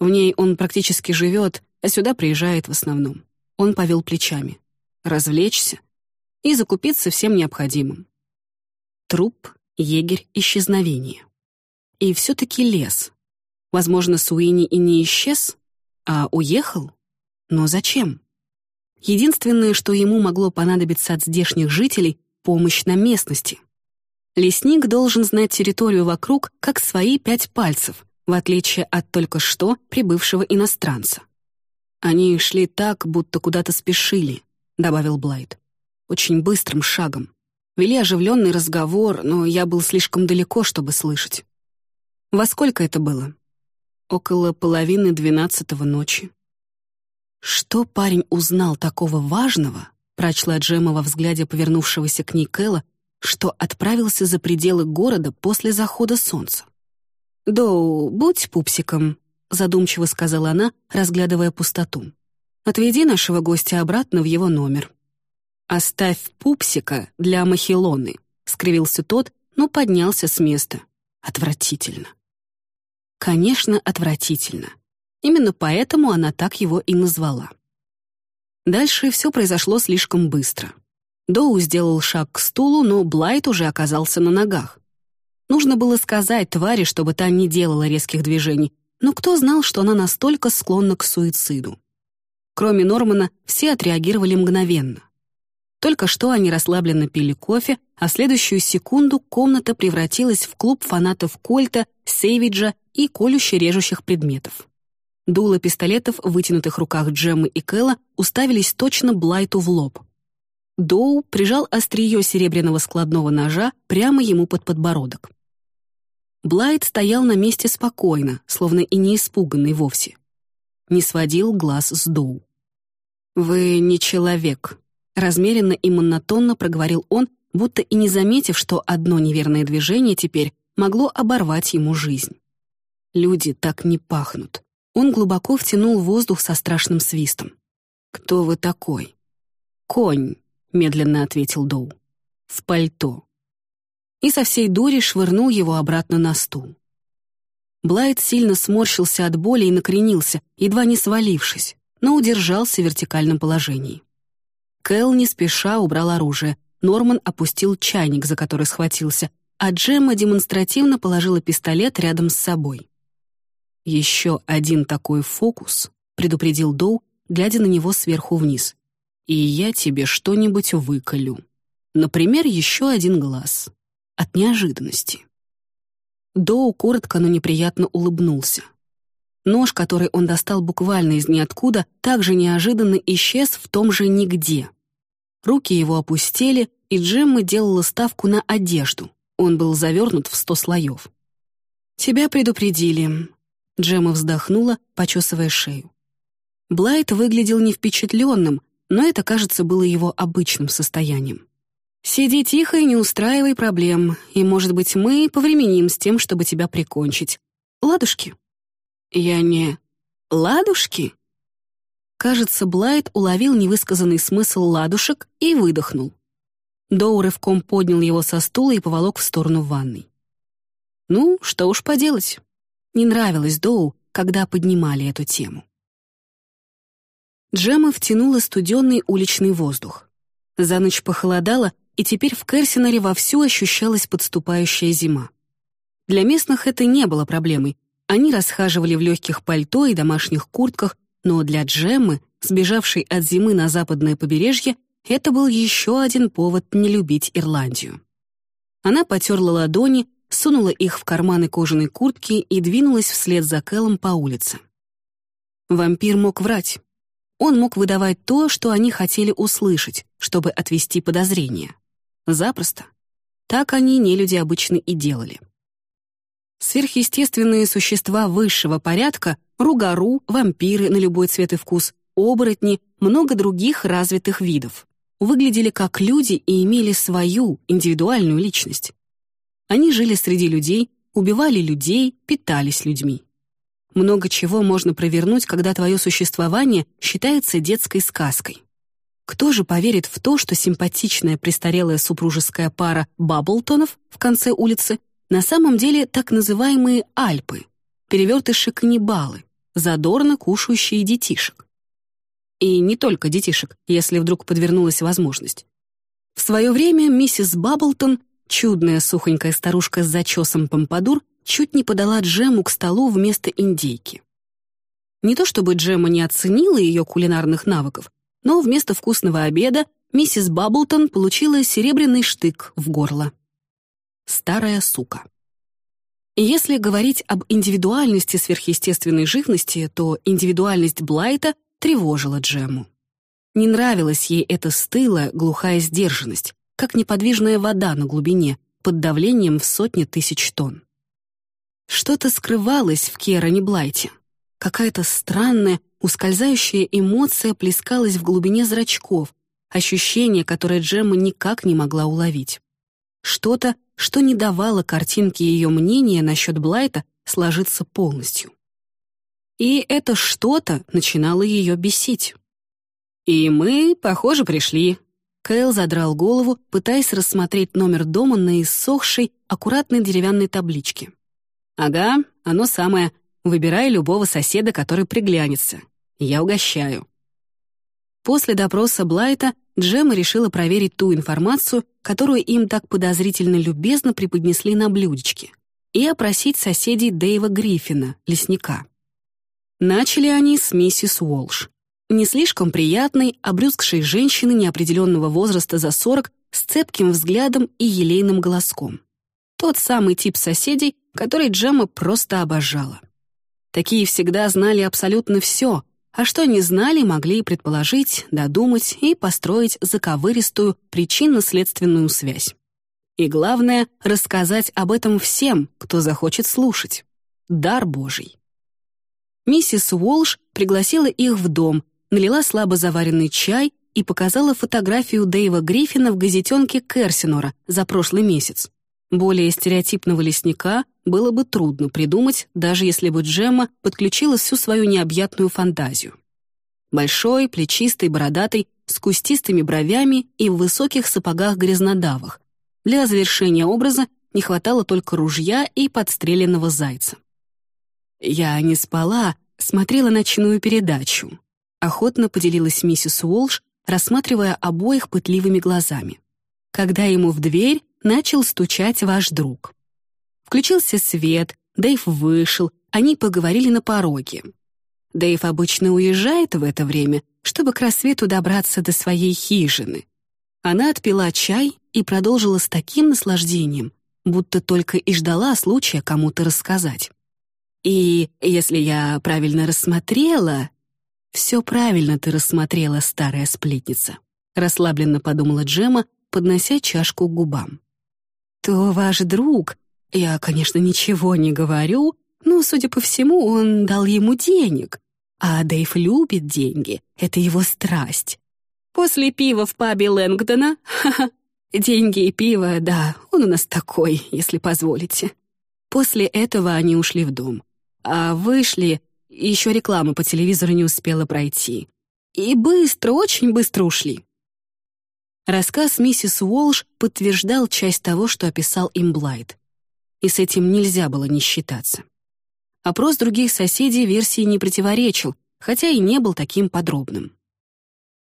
В ней он практически живет, а сюда приезжает в основном. Он повел плечами развлечься и закупиться всем необходимым. Труп, егерь, исчезновение. И все-таки лес. Возможно, Суини и не исчез, а уехал? Но зачем? Единственное, что ему могло понадобиться от здешних жителей — помощь на местности. Лесник должен знать территорию вокруг как свои пять пальцев, в отличие от только что прибывшего иностранца. «Они шли так, будто куда-то спешили», — добавил Блайт. «Очень быстрым шагом. Вели оживленный разговор, но я был слишком далеко, чтобы слышать». «Во сколько это было?» «Около половины двенадцатого ночи». Что парень узнал такого важного, прочла Джема во взгляде повернувшегося к ней Кэлла, что отправился за пределы города после захода солнца. «Доу, будь пупсиком», — задумчиво сказала она, разглядывая пустоту. «Отведи нашего гостя обратно в его номер». «Оставь пупсика для Махилоны», — скривился тот, но поднялся с места. Отвратительно. Конечно, отвратительно. Именно поэтому она так его и назвала. Дальше все произошло слишком быстро. Доу сделал шаг к стулу, но Блайт уже оказался на ногах. Нужно было сказать твари, чтобы та не делала резких движений, но кто знал, что она настолько склонна к суициду? Кроме Нормана, все отреагировали мгновенно. Только что они расслабленно пили кофе, а следующую секунду комната превратилась в клуб фанатов Кольта, Сейвиджа и колюще-режущих предметов. Дула пистолетов в вытянутых руках Джеммы и Кэлла уставились точно Блайту в лоб — Доу прижал острие серебряного складного ножа прямо ему под подбородок. Блайт стоял на месте спокойно, словно и не испуганный вовсе. Не сводил глаз с Доу. «Вы не человек», — размеренно и монотонно проговорил он, будто и не заметив, что одно неверное движение теперь могло оборвать ему жизнь. «Люди так не пахнут». Он глубоко втянул воздух со страшным свистом. «Кто вы такой?» «Конь», медленно ответил Доу. «В пальто». И со всей дури швырнул его обратно на стул. Блайт сильно сморщился от боли и накренился, едва не свалившись, но удержался в вертикальном положении. Кэл не спеша убрал оружие, Норман опустил чайник, за который схватился, а Джемма демонстративно положила пистолет рядом с собой. «Еще один такой фокус», — предупредил Доу, глядя на него сверху вниз и я тебе что-нибудь выколю. Например, еще один глаз. От неожиданности. Доу коротко, но неприятно улыбнулся. Нож, который он достал буквально из ниоткуда, также неожиданно исчез в том же нигде. Руки его опустели, и Джемма делала ставку на одежду. Он был завернут в сто слоев. «Тебя предупредили», — Джемма вздохнула, почесывая шею. Блайт выглядел не впечатленным, но это, кажется, было его обычным состоянием. «Сиди тихо и не устраивай проблем, и, может быть, мы повременим с тем, чтобы тебя прикончить. Ладушки?» «Я не... Ладушки?» Кажется, Блайт уловил невысказанный смысл ладушек и выдохнул. Доу рывком поднял его со стула и поволок в сторону ванной. Ну, что уж поделать. Не нравилось Доу, когда поднимали эту тему. Джема втянула студенный уличный воздух. За ночь похолодало, и теперь в Керсинаре вовсю ощущалась подступающая зима. Для местных это не было проблемой. Они расхаживали в легких пальто и домашних куртках, но для Джеммы, сбежавшей от зимы на западное побережье, это был еще один повод не любить Ирландию. Она потерла ладони, сунула их в карманы кожаной куртки и двинулась вслед за Кэллом по улице. Вампир мог врать. Он мог выдавать то, что они хотели услышать, чтобы отвести подозрения. Запросто. Так они, не люди обычно и делали. Сверхъестественные существа высшего порядка, ругару, вампиры на любой цвет и вкус, оборотни, много других развитых видов, выглядели как люди и имели свою индивидуальную личность. Они жили среди людей, убивали людей, питались людьми. Много чего можно провернуть, когда твое существование считается детской сказкой. Кто же поверит в то, что симпатичная престарелая супружеская пара Бабблтонов в конце улицы на самом деле так называемые Альпы, перевертыши-каннибалы, задорно кушающие детишек? И не только детишек, если вдруг подвернулась возможность. В свое время миссис Бабблтон, чудная сухонькая старушка с зачесом помпадур, чуть не подала Джему к столу вместо индейки. Не то чтобы Джема не оценила ее кулинарных навыков, но вместо вкусного обеда миссис Бабблтон получила серебряный штык в горло. Старая сука. Если говорить об индивидуальности сверхъестественной живности, то индивидуальность Блайта тревожила Джему. Не нравилась ей эта стылая, глухая сдержанность, как неподвижная вода на глубине, под давлением в сотни тысяч тонн. Что-то скрывалось в Керане Блайте. Какая-то странная, ускользающая эмоция плескалась в глубине зрачков, ощущение, которое Джемма никак не могла уловить. Что-то, что не давало картинке ее мнения насчет Блайта сложиться полностью. И это что-то начинало ее бесить. «И мы, похоже, пришли», Кэл задрал голову, пытаясь рассмотреть номер дома на иссохшей, аккуратной деревянной табличке. «Ага, оно самое. Выбирай любого соседа, который приглянется. Я угощаю». После допроса Блайта Джема решила проверить ту информацию, которую им так подозрительно любезно преподнесли на блюдечке, и опросить соседей Дэйва Гриффина, лесника. Начали они с миссис Уолш. Не слишком приятной, обрюзгшей женщины неопределенного возраста за 40 с цепким взглядом и елейным голоском. Тот самый тип соседей, который Джема просто обожала. Такие всегда знали абсолютно все, а что не знали, могли предположить, додумать и построить заковыристую причинно-следственную связь. И главное — рассказать об этом всем, кто захочет слушать. Дар Божий. Миссис Уолш пригласила их в дом, налила слабо заваренный чай и показала фотографию Дэйва Гриффина в газетенке Керсинора за прошлый месяц. Более стереотипного лесника было бы трудно придумать, даже если бы Джемма подключила всю свою необъятную фантазию. Большой, плечистый, бородатый, с кустистыми бровями и в высоких сапогах-грязнодавах. Для завершения образа не хватало только ружья и подстреленного зайца. Я не спала, смотрела ночную передачу. Охотно поделилась миссис Уолш, рассматривая обоих пытливыми глазами. Когда ему в дверь начал стучать ваш друг. Включился свет, Дэйв вышел, они поговорили на пороге. Дэйв обычно уезжает в это время, чтобы к рассвету добраться до своей хижины. Она отпила чай и продолжила с таким наслаждением, будто только и ждала случая кому-то рассказать. И если я правильно рассмотрела, «Все правильно ты рассмотрела, старая сплетница», — расслабленно подумала Джема, поднося чашку к губам. «То ваш друг, я, конечно, ничего не говорю, но, судя по всему, он дал ему денег. А Дэйв любит деньги, это его страсть. После пива в пабе Лэнгдона, деньги и пиво, да, он у нас такой, если позволите». После этого они ушли в дом. А вышли, еще реклама по телевизору не успела пройти. И быстро, очень быстро ушли. Рассказ миссис Уолш подтверждал часть того, что описал им Блайт. И с этим нельзя было не считаться. Опрос других соседей версии не противоречил, хотя и не был таким подробным.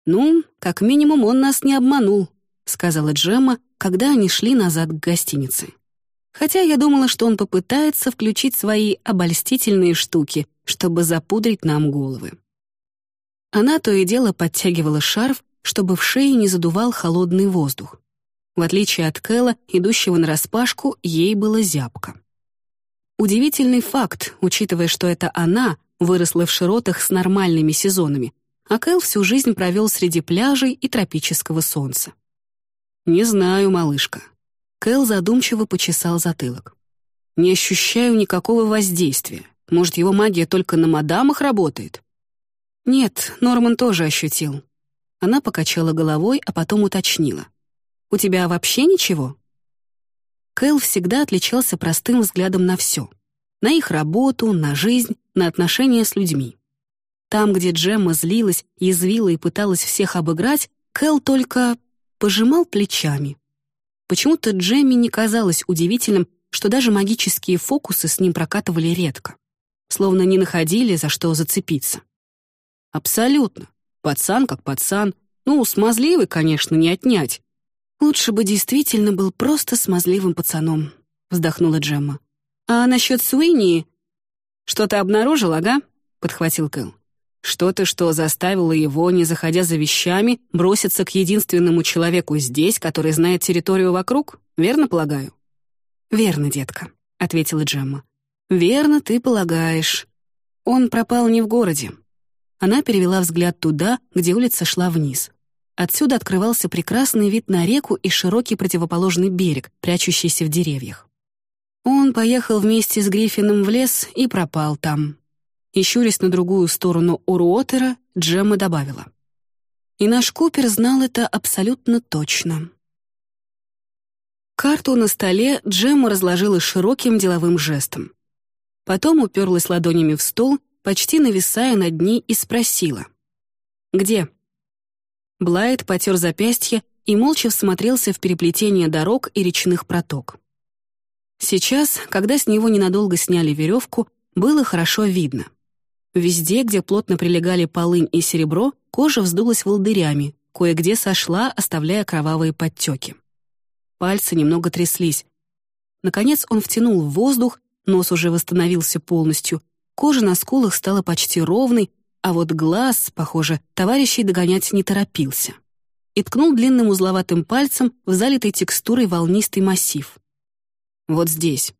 «Ну, как минимум, он нас не обманул», — сказала Джемма, когда они шли назад к гостинице. Хотя я думала, что он попытается включить свои обольстительные штуки, чтобы запудрить нам головы. Она то и дело подтягивала шарф, чтобы в шее не задувал холодный воздух. В отличие от Кэла, идущего нараспашку, ей было зябко. Удивительный факт, учитывая, что это она выросла в широтах с нормальными сезонами, а Кэл всю жизнь провел среди пляжей и тропического солнца. «Не знаю, малышка». Кэл задумчиво почесал затылок. «Не ощущаю никакого воздействия. Может, его магия только на мадамах работает? Нет, Норман тоже ощутил. Она покачала головой, а потом уточнила. «У тебя вообще ничего?» Кэл всегда отличался простым взглядом на все. На их работу, на жизнь, на отношения с людьми. Там, где Джемма злилась, язвила и пыталась всех обыграть, Кэл только пожимал плечами. Почему-то Джемме не казалось удивительным, что даже магические фокусы с ним прокатывали редко словно не находили, за что зацепиться. Абсолютно. Пацан как пацан. Ну, смазливый, конечно, не отнять. Лучше бы действительно был просто смазливым пацаном, вздохнула Джемма. «А насчет Суини...» «Что-то обнаружил, ага?» — подхватил Кэл. «Что-то, что заставило его, не заходя за вещами, броситься к единственному человеку здесь, который знает территорию вокруг? Верно полагаю?» «Верно, детка», — ответила Джемма. «Верно ты полагаешь. Он пропал не в городе». Она перевела взгляд туда, где улица шла вниз. Отсюда открывался прекрасный вид на реку и широкий противоположный берег, прячущийся в деревьях. Он поехал вместе с Гриффином в лес и пропал там. И щурясь на другую сторону Уруотера, Джемма добавила. И наш Купер знал это абсолютно точно. Карту на столе Джемма разложила широким деловым жестом. Потом уперлась ладонями в стол, почти нависая над ней, и спросила. «Где?» Блайт потер запястье и молча всмотрелся в переплетение дорог и речных проток. Сейчас, когда с него ненадолго сняли веревку, было хорошо видно. Везде, где плотно прилегали полынь и серебро, кожа вздулась волдырями, кое-где сошла, оставляя кровавые подтеки. Пальцы немного тряслись. Наконец он втянул в воздух, нос уже восстановился полностью, кожа на скулах стала почти ровной, а вот глаз, похоже, товарищей догонять не торопился. И ткнул длинным узловатым пальцем в залитой текстурой волнистый массив. Вот здесь.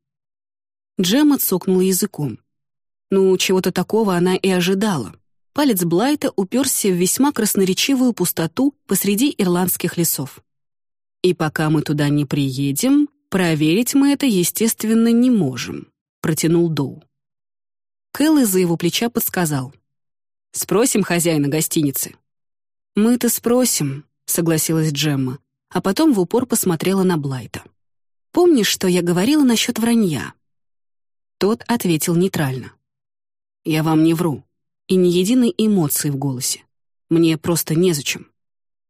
Джем отсокнула языком. Ну, чего-то такого она и ожидала. Палец Блайта уперся в весьма красноречивую пустоту посреди ирландских лесов. И пока мы туда не приедем, проверить мы это, естественно, не можем, протянул Доу. Кэл из-за его плеча подсказал. Спросим хозяина гостиницы». «Мы-то спросим», — согласилась Джемма, а потом в упор посмотрела на Блайта. «Помнишь, что я говорила насчет вранья?» Тот ответил нейтрально. «Я вам не вру, и ни единой эмоции в голосе. Мне просто незачем.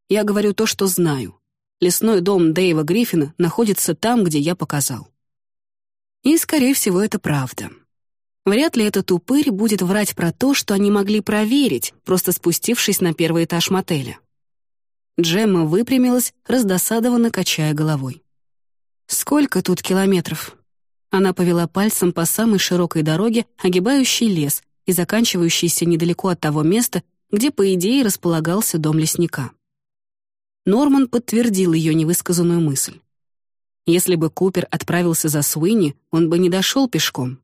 Я говорю то, что знаю. Лесной дом Дэйва Гриффина находится там, где я показал». И, скорее всего, это правда. Вряд ли этот упырь будет врать про то, что они могли проверить, просто спустившись на первый этаж мотеля. Джемма выпрямилась, раздосадованно качая головой. «Сколько тут километров?» Она повела пальцем по самой широкой дороге, огибающей лес и заканчивающейся недалеко от того места, где, по идее, располагался дом лесника. Норман подтвердил ее невысказанную мысль. Если бы Купер отправился за Суини, он бы не дошел пешком,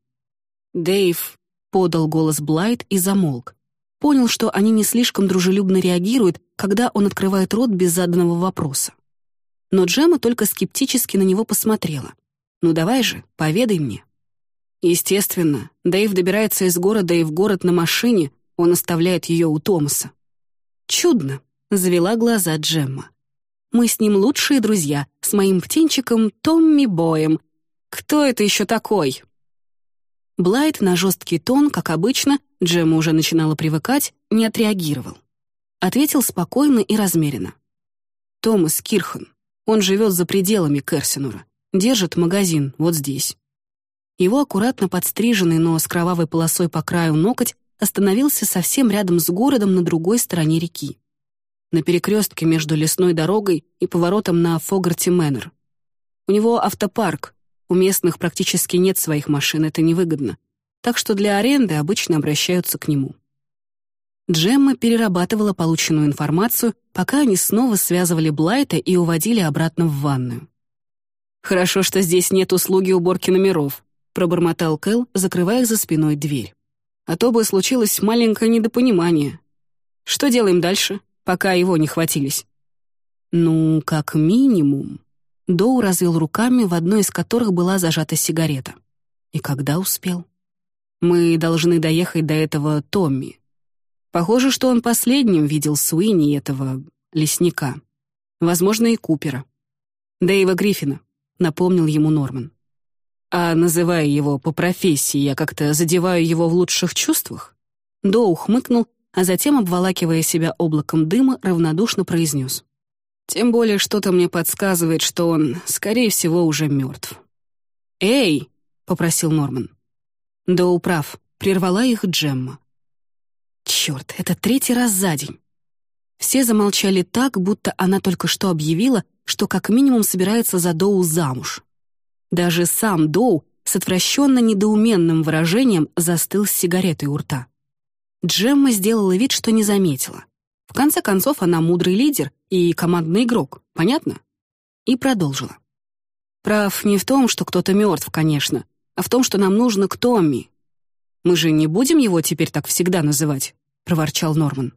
«Дэйв», — подал голос Блайт и замолк. Понял, что они не слишком дружелюбно реагируют, когда он открывает рот без заданного вопроса. Но Джема только скептически на него посмотрела. «Ну давай же, поведай мне». Естественно, Дэйв добирается из города и в город на машине, он оставляет ее у Томаса. «Чудно», — завела глаза Джемма. «Мы с ним лучшие друзья, с моим птенчиком Томми Боем. Кто это еще такой?» Блайт на жесткий тон, как обычно, Джема уже начинала привыкать, не отреагировал. Ответил спокойно и размеренно. «Томас Кирхан. Он живет за пределами Керсинура. Держит магазин вот здесь». Его аккуратно подстриженный, но с кровавой полосой по краю ноготь остановился совсем рядом с городом на другой стороне реки. На перекрестке между лесной дорогой и поворотом на Фогарти Мэннер. У него автопарк, у местных практически нет своих машин, это невыгодно. Так что для аренды обычно обращаются к нему. Джемма перерабатывала полученную информацию, пока они снова связывали Блайта и уводили обратно в ванную. «Хорошо, что здесь нет услуги уборки номеров», пробормотал Кэл, закрывая за спиной дверь. «А то бы случилось маленькое недопонимание. Что делаем дальше, пока его не хватились?» «Ну, как минимум», Доу развел руками, в одной из которых была зажата сигарета. И когда успел? Мы должны доехать до этого Томми. Похоже, что он последним видел Суини этого лесника. Возможно, и Купера. Дэйва Гриффина, напомнил ему Норман. А называя его по профессии, я как-то задеваю его в лучших чувствах? Доу хмыкнул, а затем, обволакивая себя облаком дыма, равнодушно произнес. Тем более что-то мне подсказывает, что он, скорее всего, уже мертв. «Эй!» — попросил Норман. «Да прав», — прервала их Джемма. Черт, это третий раз за день. Все замолчали так, будто она только что объявила, что как минимум собирается за Доу замуж. Даже сам Доу, с отвращенно недоуменным выражением застыл с сигаретой у рта. Джемма сделала вид, что не заметила. В конце концов, она мудрый лидер и командный игрок, понятно? И продолжила. Прав не в том, что кто-то мертв, конечно, а в том, что нам нужно к Томми. Мы же не будем его теперь так всегда называть, проворчал Норман.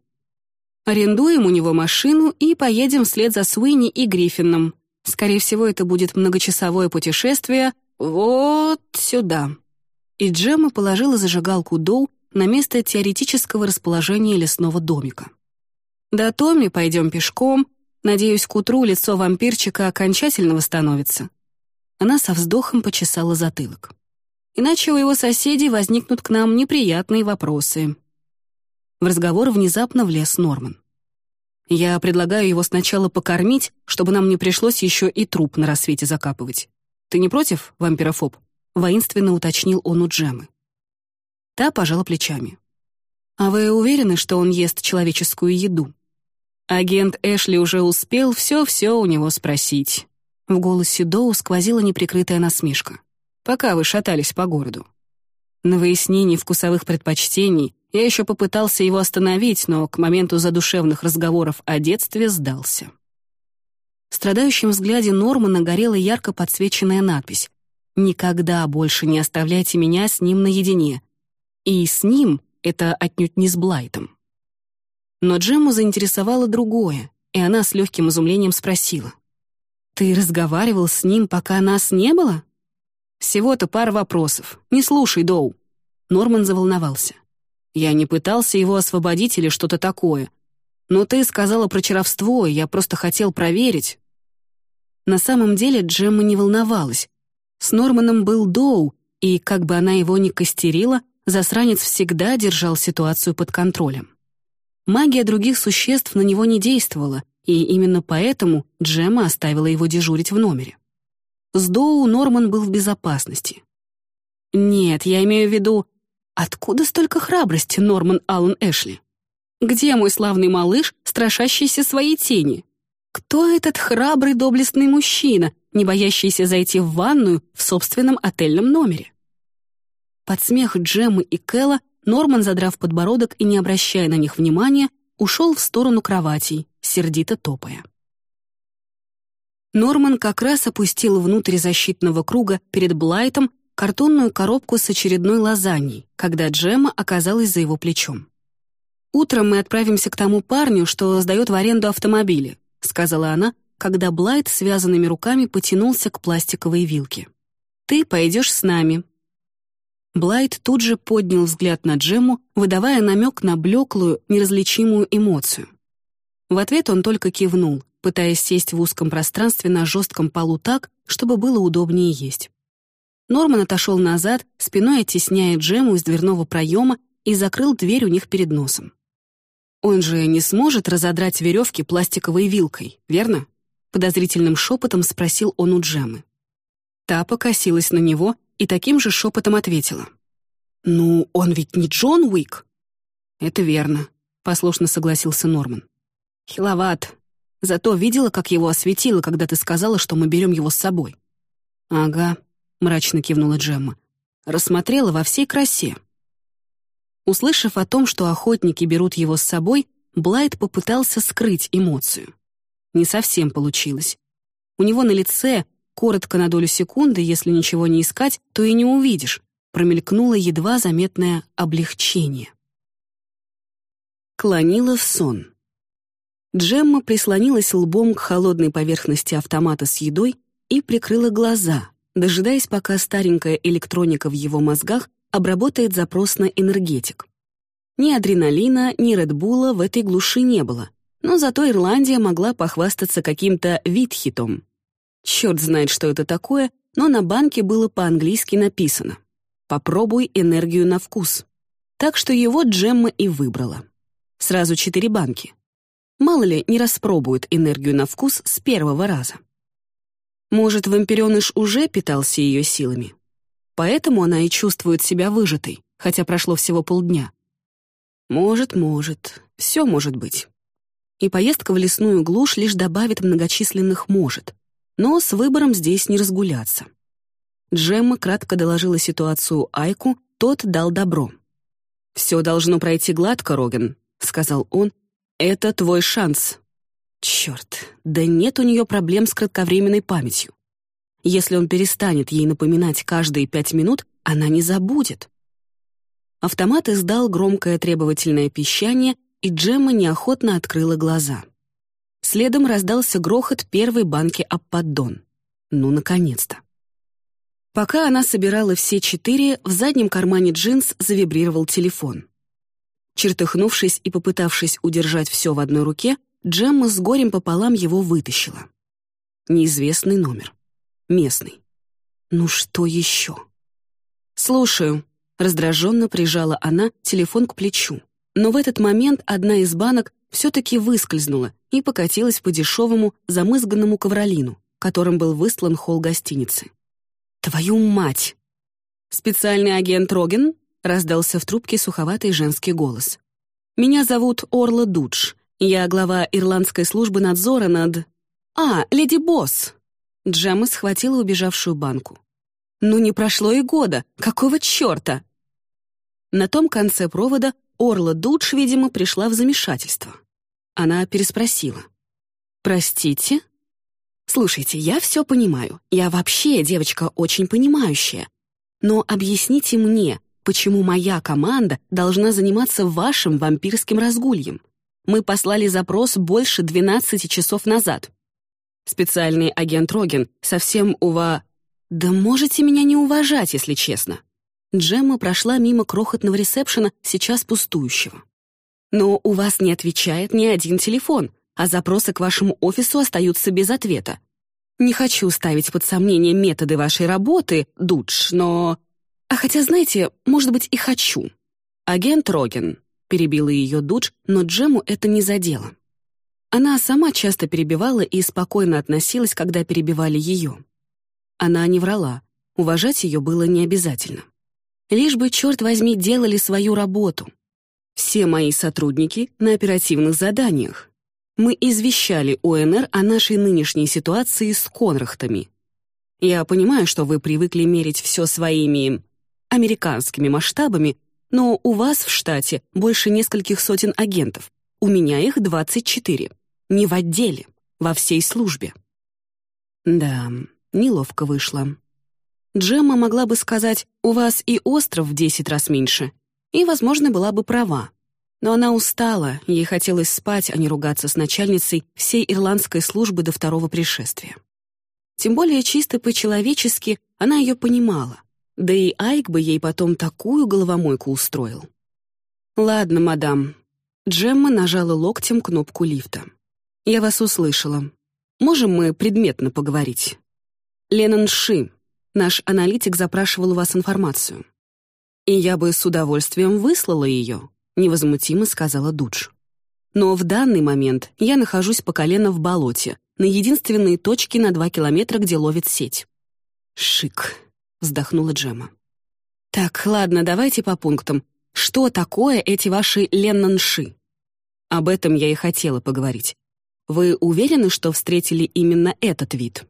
Арендуем у него машину и поедем вслед за Суини и Гриффином. Скорее всего, это будет многочасовое путешествие вот сюда. И Джемма положила зажигалку Доу на место теоретического расположения лесного домика. До Томми пойдем пешком. Надеюсь, к утру лицо вампирчика окончательно восстановится. Она со вздохом почесала затылок. Иначе у его соседей возникнут к нам неприятные вопросы. В разговор внезапно влез Норман. «Я предлагаю его сначала покормить, чтобы нам не пришлось еще и труп на рассвете закапывать. Ты не против, вампирофоб?» — воинственно уточнил он у Джемы. Та пожала плечами. «А вы уверены, что он ест человеческую еду?» Агент Эшли уже успел все-все у него спросить. В голосе Доу сквозила неприкрытая насмешка. «Пока вы шатались по городу». На выяснении вкусовых предпочтений я еще попытался его остановить, но к моменту задушевных разговоров о детстве сдался. В страдающем взгляде Нормана горела ярко подсвеченная надпись «Никогда больше не оставляйте меня с ним наедине». И с ним — это отнюдь не с Блайтом. Но Джему заинтересовало другое, и она с легким изумлением спросила. «Ты разговаривал с ним, пока нас не было?» «Всего-то пара вопросов. Не слушай, Доу». Норман заволновался. Я не пытался его освободить или что-то такое. Но ты сказала про чаровство, и я просто хотел проверить. На самом деле Джемма не волновалась. С Норманом был Доу, и, как бы она его ни костерила, засранец всегда держал ситуацию под контролем. Магия других существ на него не действовала, и именно поэтому Джемма оставила его дежурить в номере. С Доу Норман был в безопасности. Нет, я имею в виду, Откуда столько храбрости, Норман Аллен Эшли? Где мой славный малыш, страшащийся своей тени? Кто этот храбрый доблестный мужчина, не боящийся зайти в ванную в собственном отельном номере? Под смех Джеммы и Кэлла Норман, задрав подбородок и не обращая на них внимания, ушел в сторону кроватей, сердито топая. Норман как раз опустил внутрь защитного круга перед Блайтом картонную коробку с очередной лазаньей, когда Джема оказалась за его плечом. «Утром мы отправимся к тому парню, что сдает в аренду автомобили», сказала она, когда Блайт связанными руками потянулся к пластиковой вилке. «Ты пойдешь с нами». Блайт тут же поднял взгляд на Джему, выдавая намек на блеклую, неразличимую эмоцию. В ответ он только кивнул, пытаясь сесть в узком пространстве на жестком полу так, чтобы было удобнее есть. Норман отошел назад, спиной оттесняя Джему из дверного проема и закрыл дверь у них перед носом. «Он же не сможет разодрать веревки пластиковой вилкой, верно?» Подозрительным шепотом спросил он у Джемы. Та покосилась на него и таким же шепотом ответила. «Ну, он ведь не Джон Уик?» «Это верно», — послушно согласился Норман. «Хиловат. Зато видела, как его осветило, когда ты сказала, что мы берем его с собой». «Ага», — мрачно кивнула Джемма. «Рассмотрела во всей красе». Услышав о том, что охотники берут его с собой, Блайт попытался скрыть эмоцию. Не совсем получилось. У него на лице, коротко на долю секунды, если ничего не искать, то и не увидишь, промелькнуло едва заметное облегчение. Клонила в сон. Джемма прислонилась лбом к холодной поверхности автомата с едой и прикрыла глаза, дожидаясь, пока старенькая электроника в его мозгах обработает запрос на энергетик. Ни адреналина, ни редбула в этой глуши не было, но зато Ирландия могла похвастаться каким-то витхитом. Черт знает, что это такое, но на банке было по-английски написано «Попробуй энергию на вкус». Так что его Джемма и выбрала. Сразу четыре банки. Мало ли, не распробует энергию на вкус с первого раза. Может, вампиреныш уже питался ее силами? Поэтому она и чувствует себя выжатой, хотя прошло всего полдня. Может, может, все может быть. И поездка в лесную глушь лишь добавит многочисленных «может», но с выбором здесь не разгуляться. Джемма кратко доложила ситуацию Айку, тот дал добро. «Все должно пройти гладко, Роген», — сказал он. «Это твой шанс». Черт, да нет у нее проблем с кратковременной памятью. Если он перестанет ей напоминать каждые пять минут, она не забудет. Автомат издал громкое требовательное пищание, и Джемма неохотно открыла глаза. Следом раздался грохот первой банки об поддон. Ну, наконец-то. Пока она собирала все четыре, в заднем кармане джинс завибрировал телефон. Чертыхнувшись и попытавшись удержать все в одной руке, Джемма с горем пополам его вытащила. Неизвестный номер. Местный. Ну что еще? «Слушаю», — раздраженно прижала она телефон к плечу. Но в этот момент одна из банок все-таки выскользнула и покатилась по дешевому, замызганному ковролину, которым был выслан холл гостиницы. «Твою мать!» «Специальный агент Роген?» — раздался в трубке суховатый женский голос. «Меня зовут Орла Дудж. Я глава ирландской службы надзора над...» «А, леди Босс!» Джемма схватила убежавшую банку. «Ну не прошло и года! Какого черта?» На том конце провода Орла Дудж, видимо, пришла в замешательство. Она переспросила. «Простите?» «Слушайте, я все понимаю. Я вообще девочка очень понимающая. Но объясните мне, почему моя команда должна заниматься вашим вампирским разгульем? Мы послали запрос больше 12 часов назад. Специальный агент Роген совсем ува... Да можете меня не уважать, если честно. Джемма прошла мимо крохотного ресепшена, сейчас пустующего. Но у вас не отвечает ни один телефон, а запросы к вашему офису остаются без ответа. Не хочу ставить под сомнение методы вашей работы, Дудж, но... А хотя, знаете, может быть, и хочу. Агент Роген, перебила ее Дудж, но Джему это не задело. Она сама часто перебивала и спокойно относилась, когда перебивали ее. Она не врала, уважать ее было не обязательно. Лишь бы, черт возьми, делали свою работу — все мои сотрудники на оперативных заданиях. Мы извещали УНР о нашей нынешней ситуации с Конрахтами. Я понимаю, что вы привыкли мерить все своими американскими масштабами, но у вас в штате больше нескольких сотен агентов. У меня их 24. Не в отделе, во всей службе. Да, неловко вышло. Джемма могла бы сказать, у вас и остров в 10 раз меньше, и, возможно, была бы права. Но она устала, ей хотелось спать, а не ругаться с начальницей всей ирландской службы до второго пришествия. Тем более чисто по-человечески она ее понимала. Да и Айк бы ей потом такую головомойку устроил. «Ладно, мадам». Джемма нажала локтем кнопку лифта. «Я вас услышала. Можем мы предметно поговорить?» «Леннон Ши. Наш аналитик запрашивал у вас информацию и я бы с удовольствием выслала ее», — невозмутимо сказала Дудж. «Но в данный момент я нахожусь по колено в болоте, на единственной точке на два километра, где ловит сеть». «Шик», — вздохнула Джема. «Так, ладно, давайте по пунктам. Что такое эти ваши леннанши?» Об этом я и хотела поговорить. Вы уверены, что встретили именно этот вид?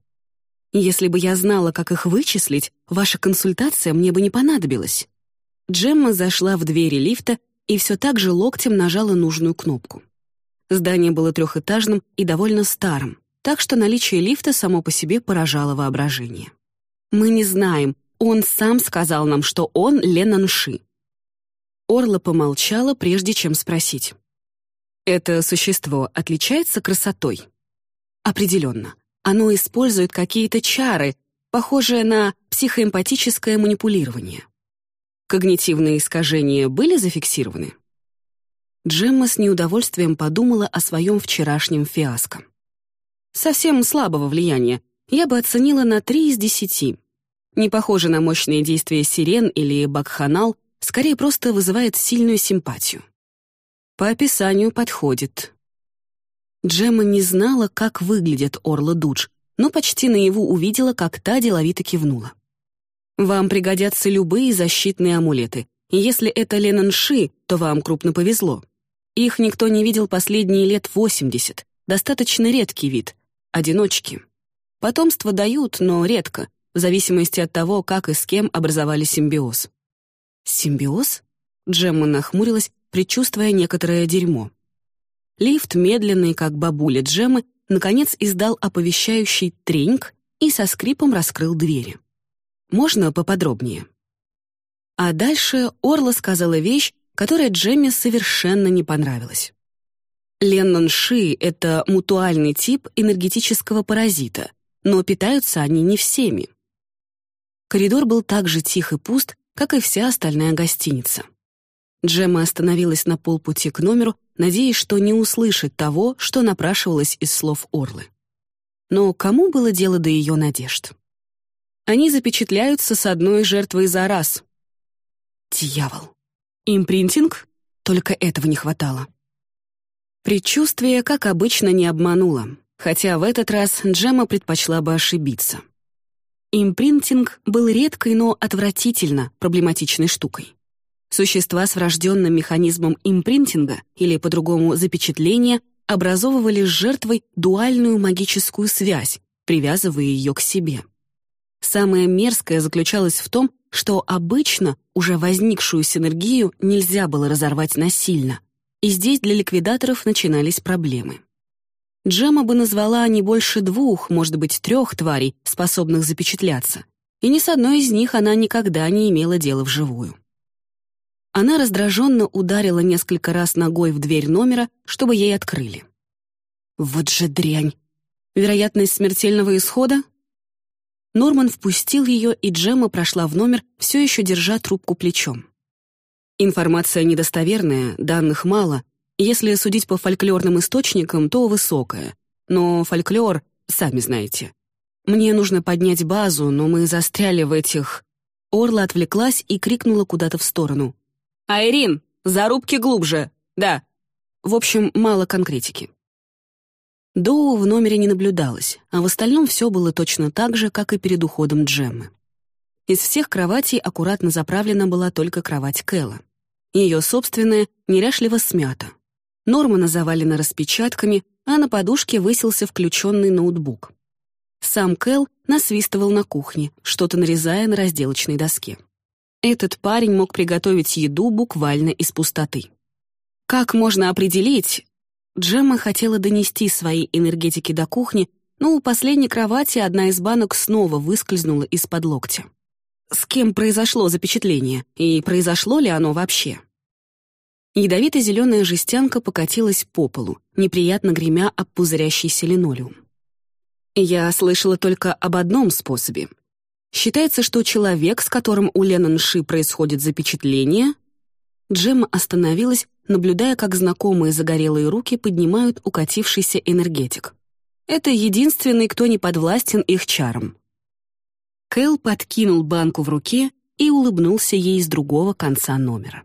Если бы я знала, как их вычислить, ваша консультация мне бы не понадобилась. Джемма зашла в двери лифта и все так же локтем нажала нужную кнопку. Здание было трехэтажным и довольно старым, так что наличие лифта само по себе поражало воображение. «Мы не знаем. Он сам сказал нам, что он Леннон Ши». Орла помолчала, прежде чем спросить. «Это существо отличается красотой?» «Определенно. Оно использует какие-то чары, похожие на психоэмпатическое манипулирование. Когнитивные искажения были зафиксированы? Джемма с неудовольствием подумала о своем вчерашнем фиаско. Совсем слабого влияния. Я бы оценила на 3 из 10. Не похоже на мощные действия сирен или бакханал, скорее просто вызывает сильную симпатию. По описанию подходит. Джемма не знала, как выглядит Орла Дудж, но почти наяву увидела, как та деловито кивнула. Вам пригодятся любые защитные амулеты. Если это Ленанши, то вам крупно повезло. Их никто не видел последние лет 80. Достаточно редкий вид. Одиночки. Потомство дают, но редко. в зависимости от того, как и с кем образовали симбиоз. Симбиоз? Джемма нахмурилась, предчувствуя некоторое дерьмо. Лифт, медленный, как бабуля Джеммы, наконец издал оповещающий треньк и со скрипом раскрыл двери. «Можно поподробнее?» А дальше Орла сказала вещь, которая Джемме совершенно не понравилась. Леннон Ши — это мутуальный тип энергетического паразита, но питаются они не всеми. Коридор был так же тих и пуст, как и вся остальная гостиница. Джемма остановилась на полпути к номеру, надеясь, что не услышит того, что напрашивалось из слов Орлы. Но кому было дело до ее надежд? Они запечатляются с одной жертвой за раз. Дьявол. Импринтинг? Только этого не хватало. Предчувствие, как обычно, не обмануло, хотя в этот раз Джемма предпочла бы ошибиться. Импринтинг был редкой, но отвратительно проблематичной штукой. Существа с врожденным механизмом импринтинга, или по-другому запечатления, образовывали с жертвой дуальную магическую связь, привязывая ее к себе. Самое мерзкое заключалось в том, что обычно уже возникшую синергию нельзя было разорвать насильно, и здесь для ликвидаторов начинались проблемы. Джема бы назвала не больше двух, может быть, трех тварей, способных запечатляться, и ни с одной из них она никогда не имела дела вживую. Она раздраженно ударила несколько раз ногой в дверь номера, чтобы ей открыли. Вот же дрянь! Вероятность смертельного исхода? Норман впустил ее, и Джемма прошла в номер, все еще держа трубку плечом. Информация недостоверная, данных мало. Если судить по фольклорным источникам, то высокая. Но фольклор, сами знаете. Мне нужно поднять базу, но мы застряли в этих... Орла отвлеклась и крикнула куда-то в сторону. «Айрин, зарубки глубже! Да!» В общем, мало конкретики. Доу в номере не наблюдалось, а в остальном все было точно так же, как и перед уходом Джеммы. Из всех кроватей аккуратно заправлена была только кровать Кэлла. Ее собственная неряшливо смята. Нормана завалена распечатками, а на подушке высился включенный ноутбук. Сам Кэл насвистывал на кухне, что-то нарезая на разделочной доске. Этот парень мог приготовить еду буквально из пустоты. Как можно определить... Джемма хотела донести свои энергетики до кухни, но у последней кровати одна из банок снова выскользнула из-под локтя. С кем произошло запечатление, и произошло ли оно вообще? Ядовито-зеленая жестянка покатилась по полу, неприятно гремя об пузырящийся линолеум. Я слышала только об одном способе Считается, что человек, с которым у Леннон Ши происходит запечатление... Джемма остановилась, наблюдая, как знакомые загорелые руки поднимают укатившийся энергетик. Это единственный, кто не подвластен их чарам. Кэл подкинул банку в руке и улыбнулся ей с другого конца номера.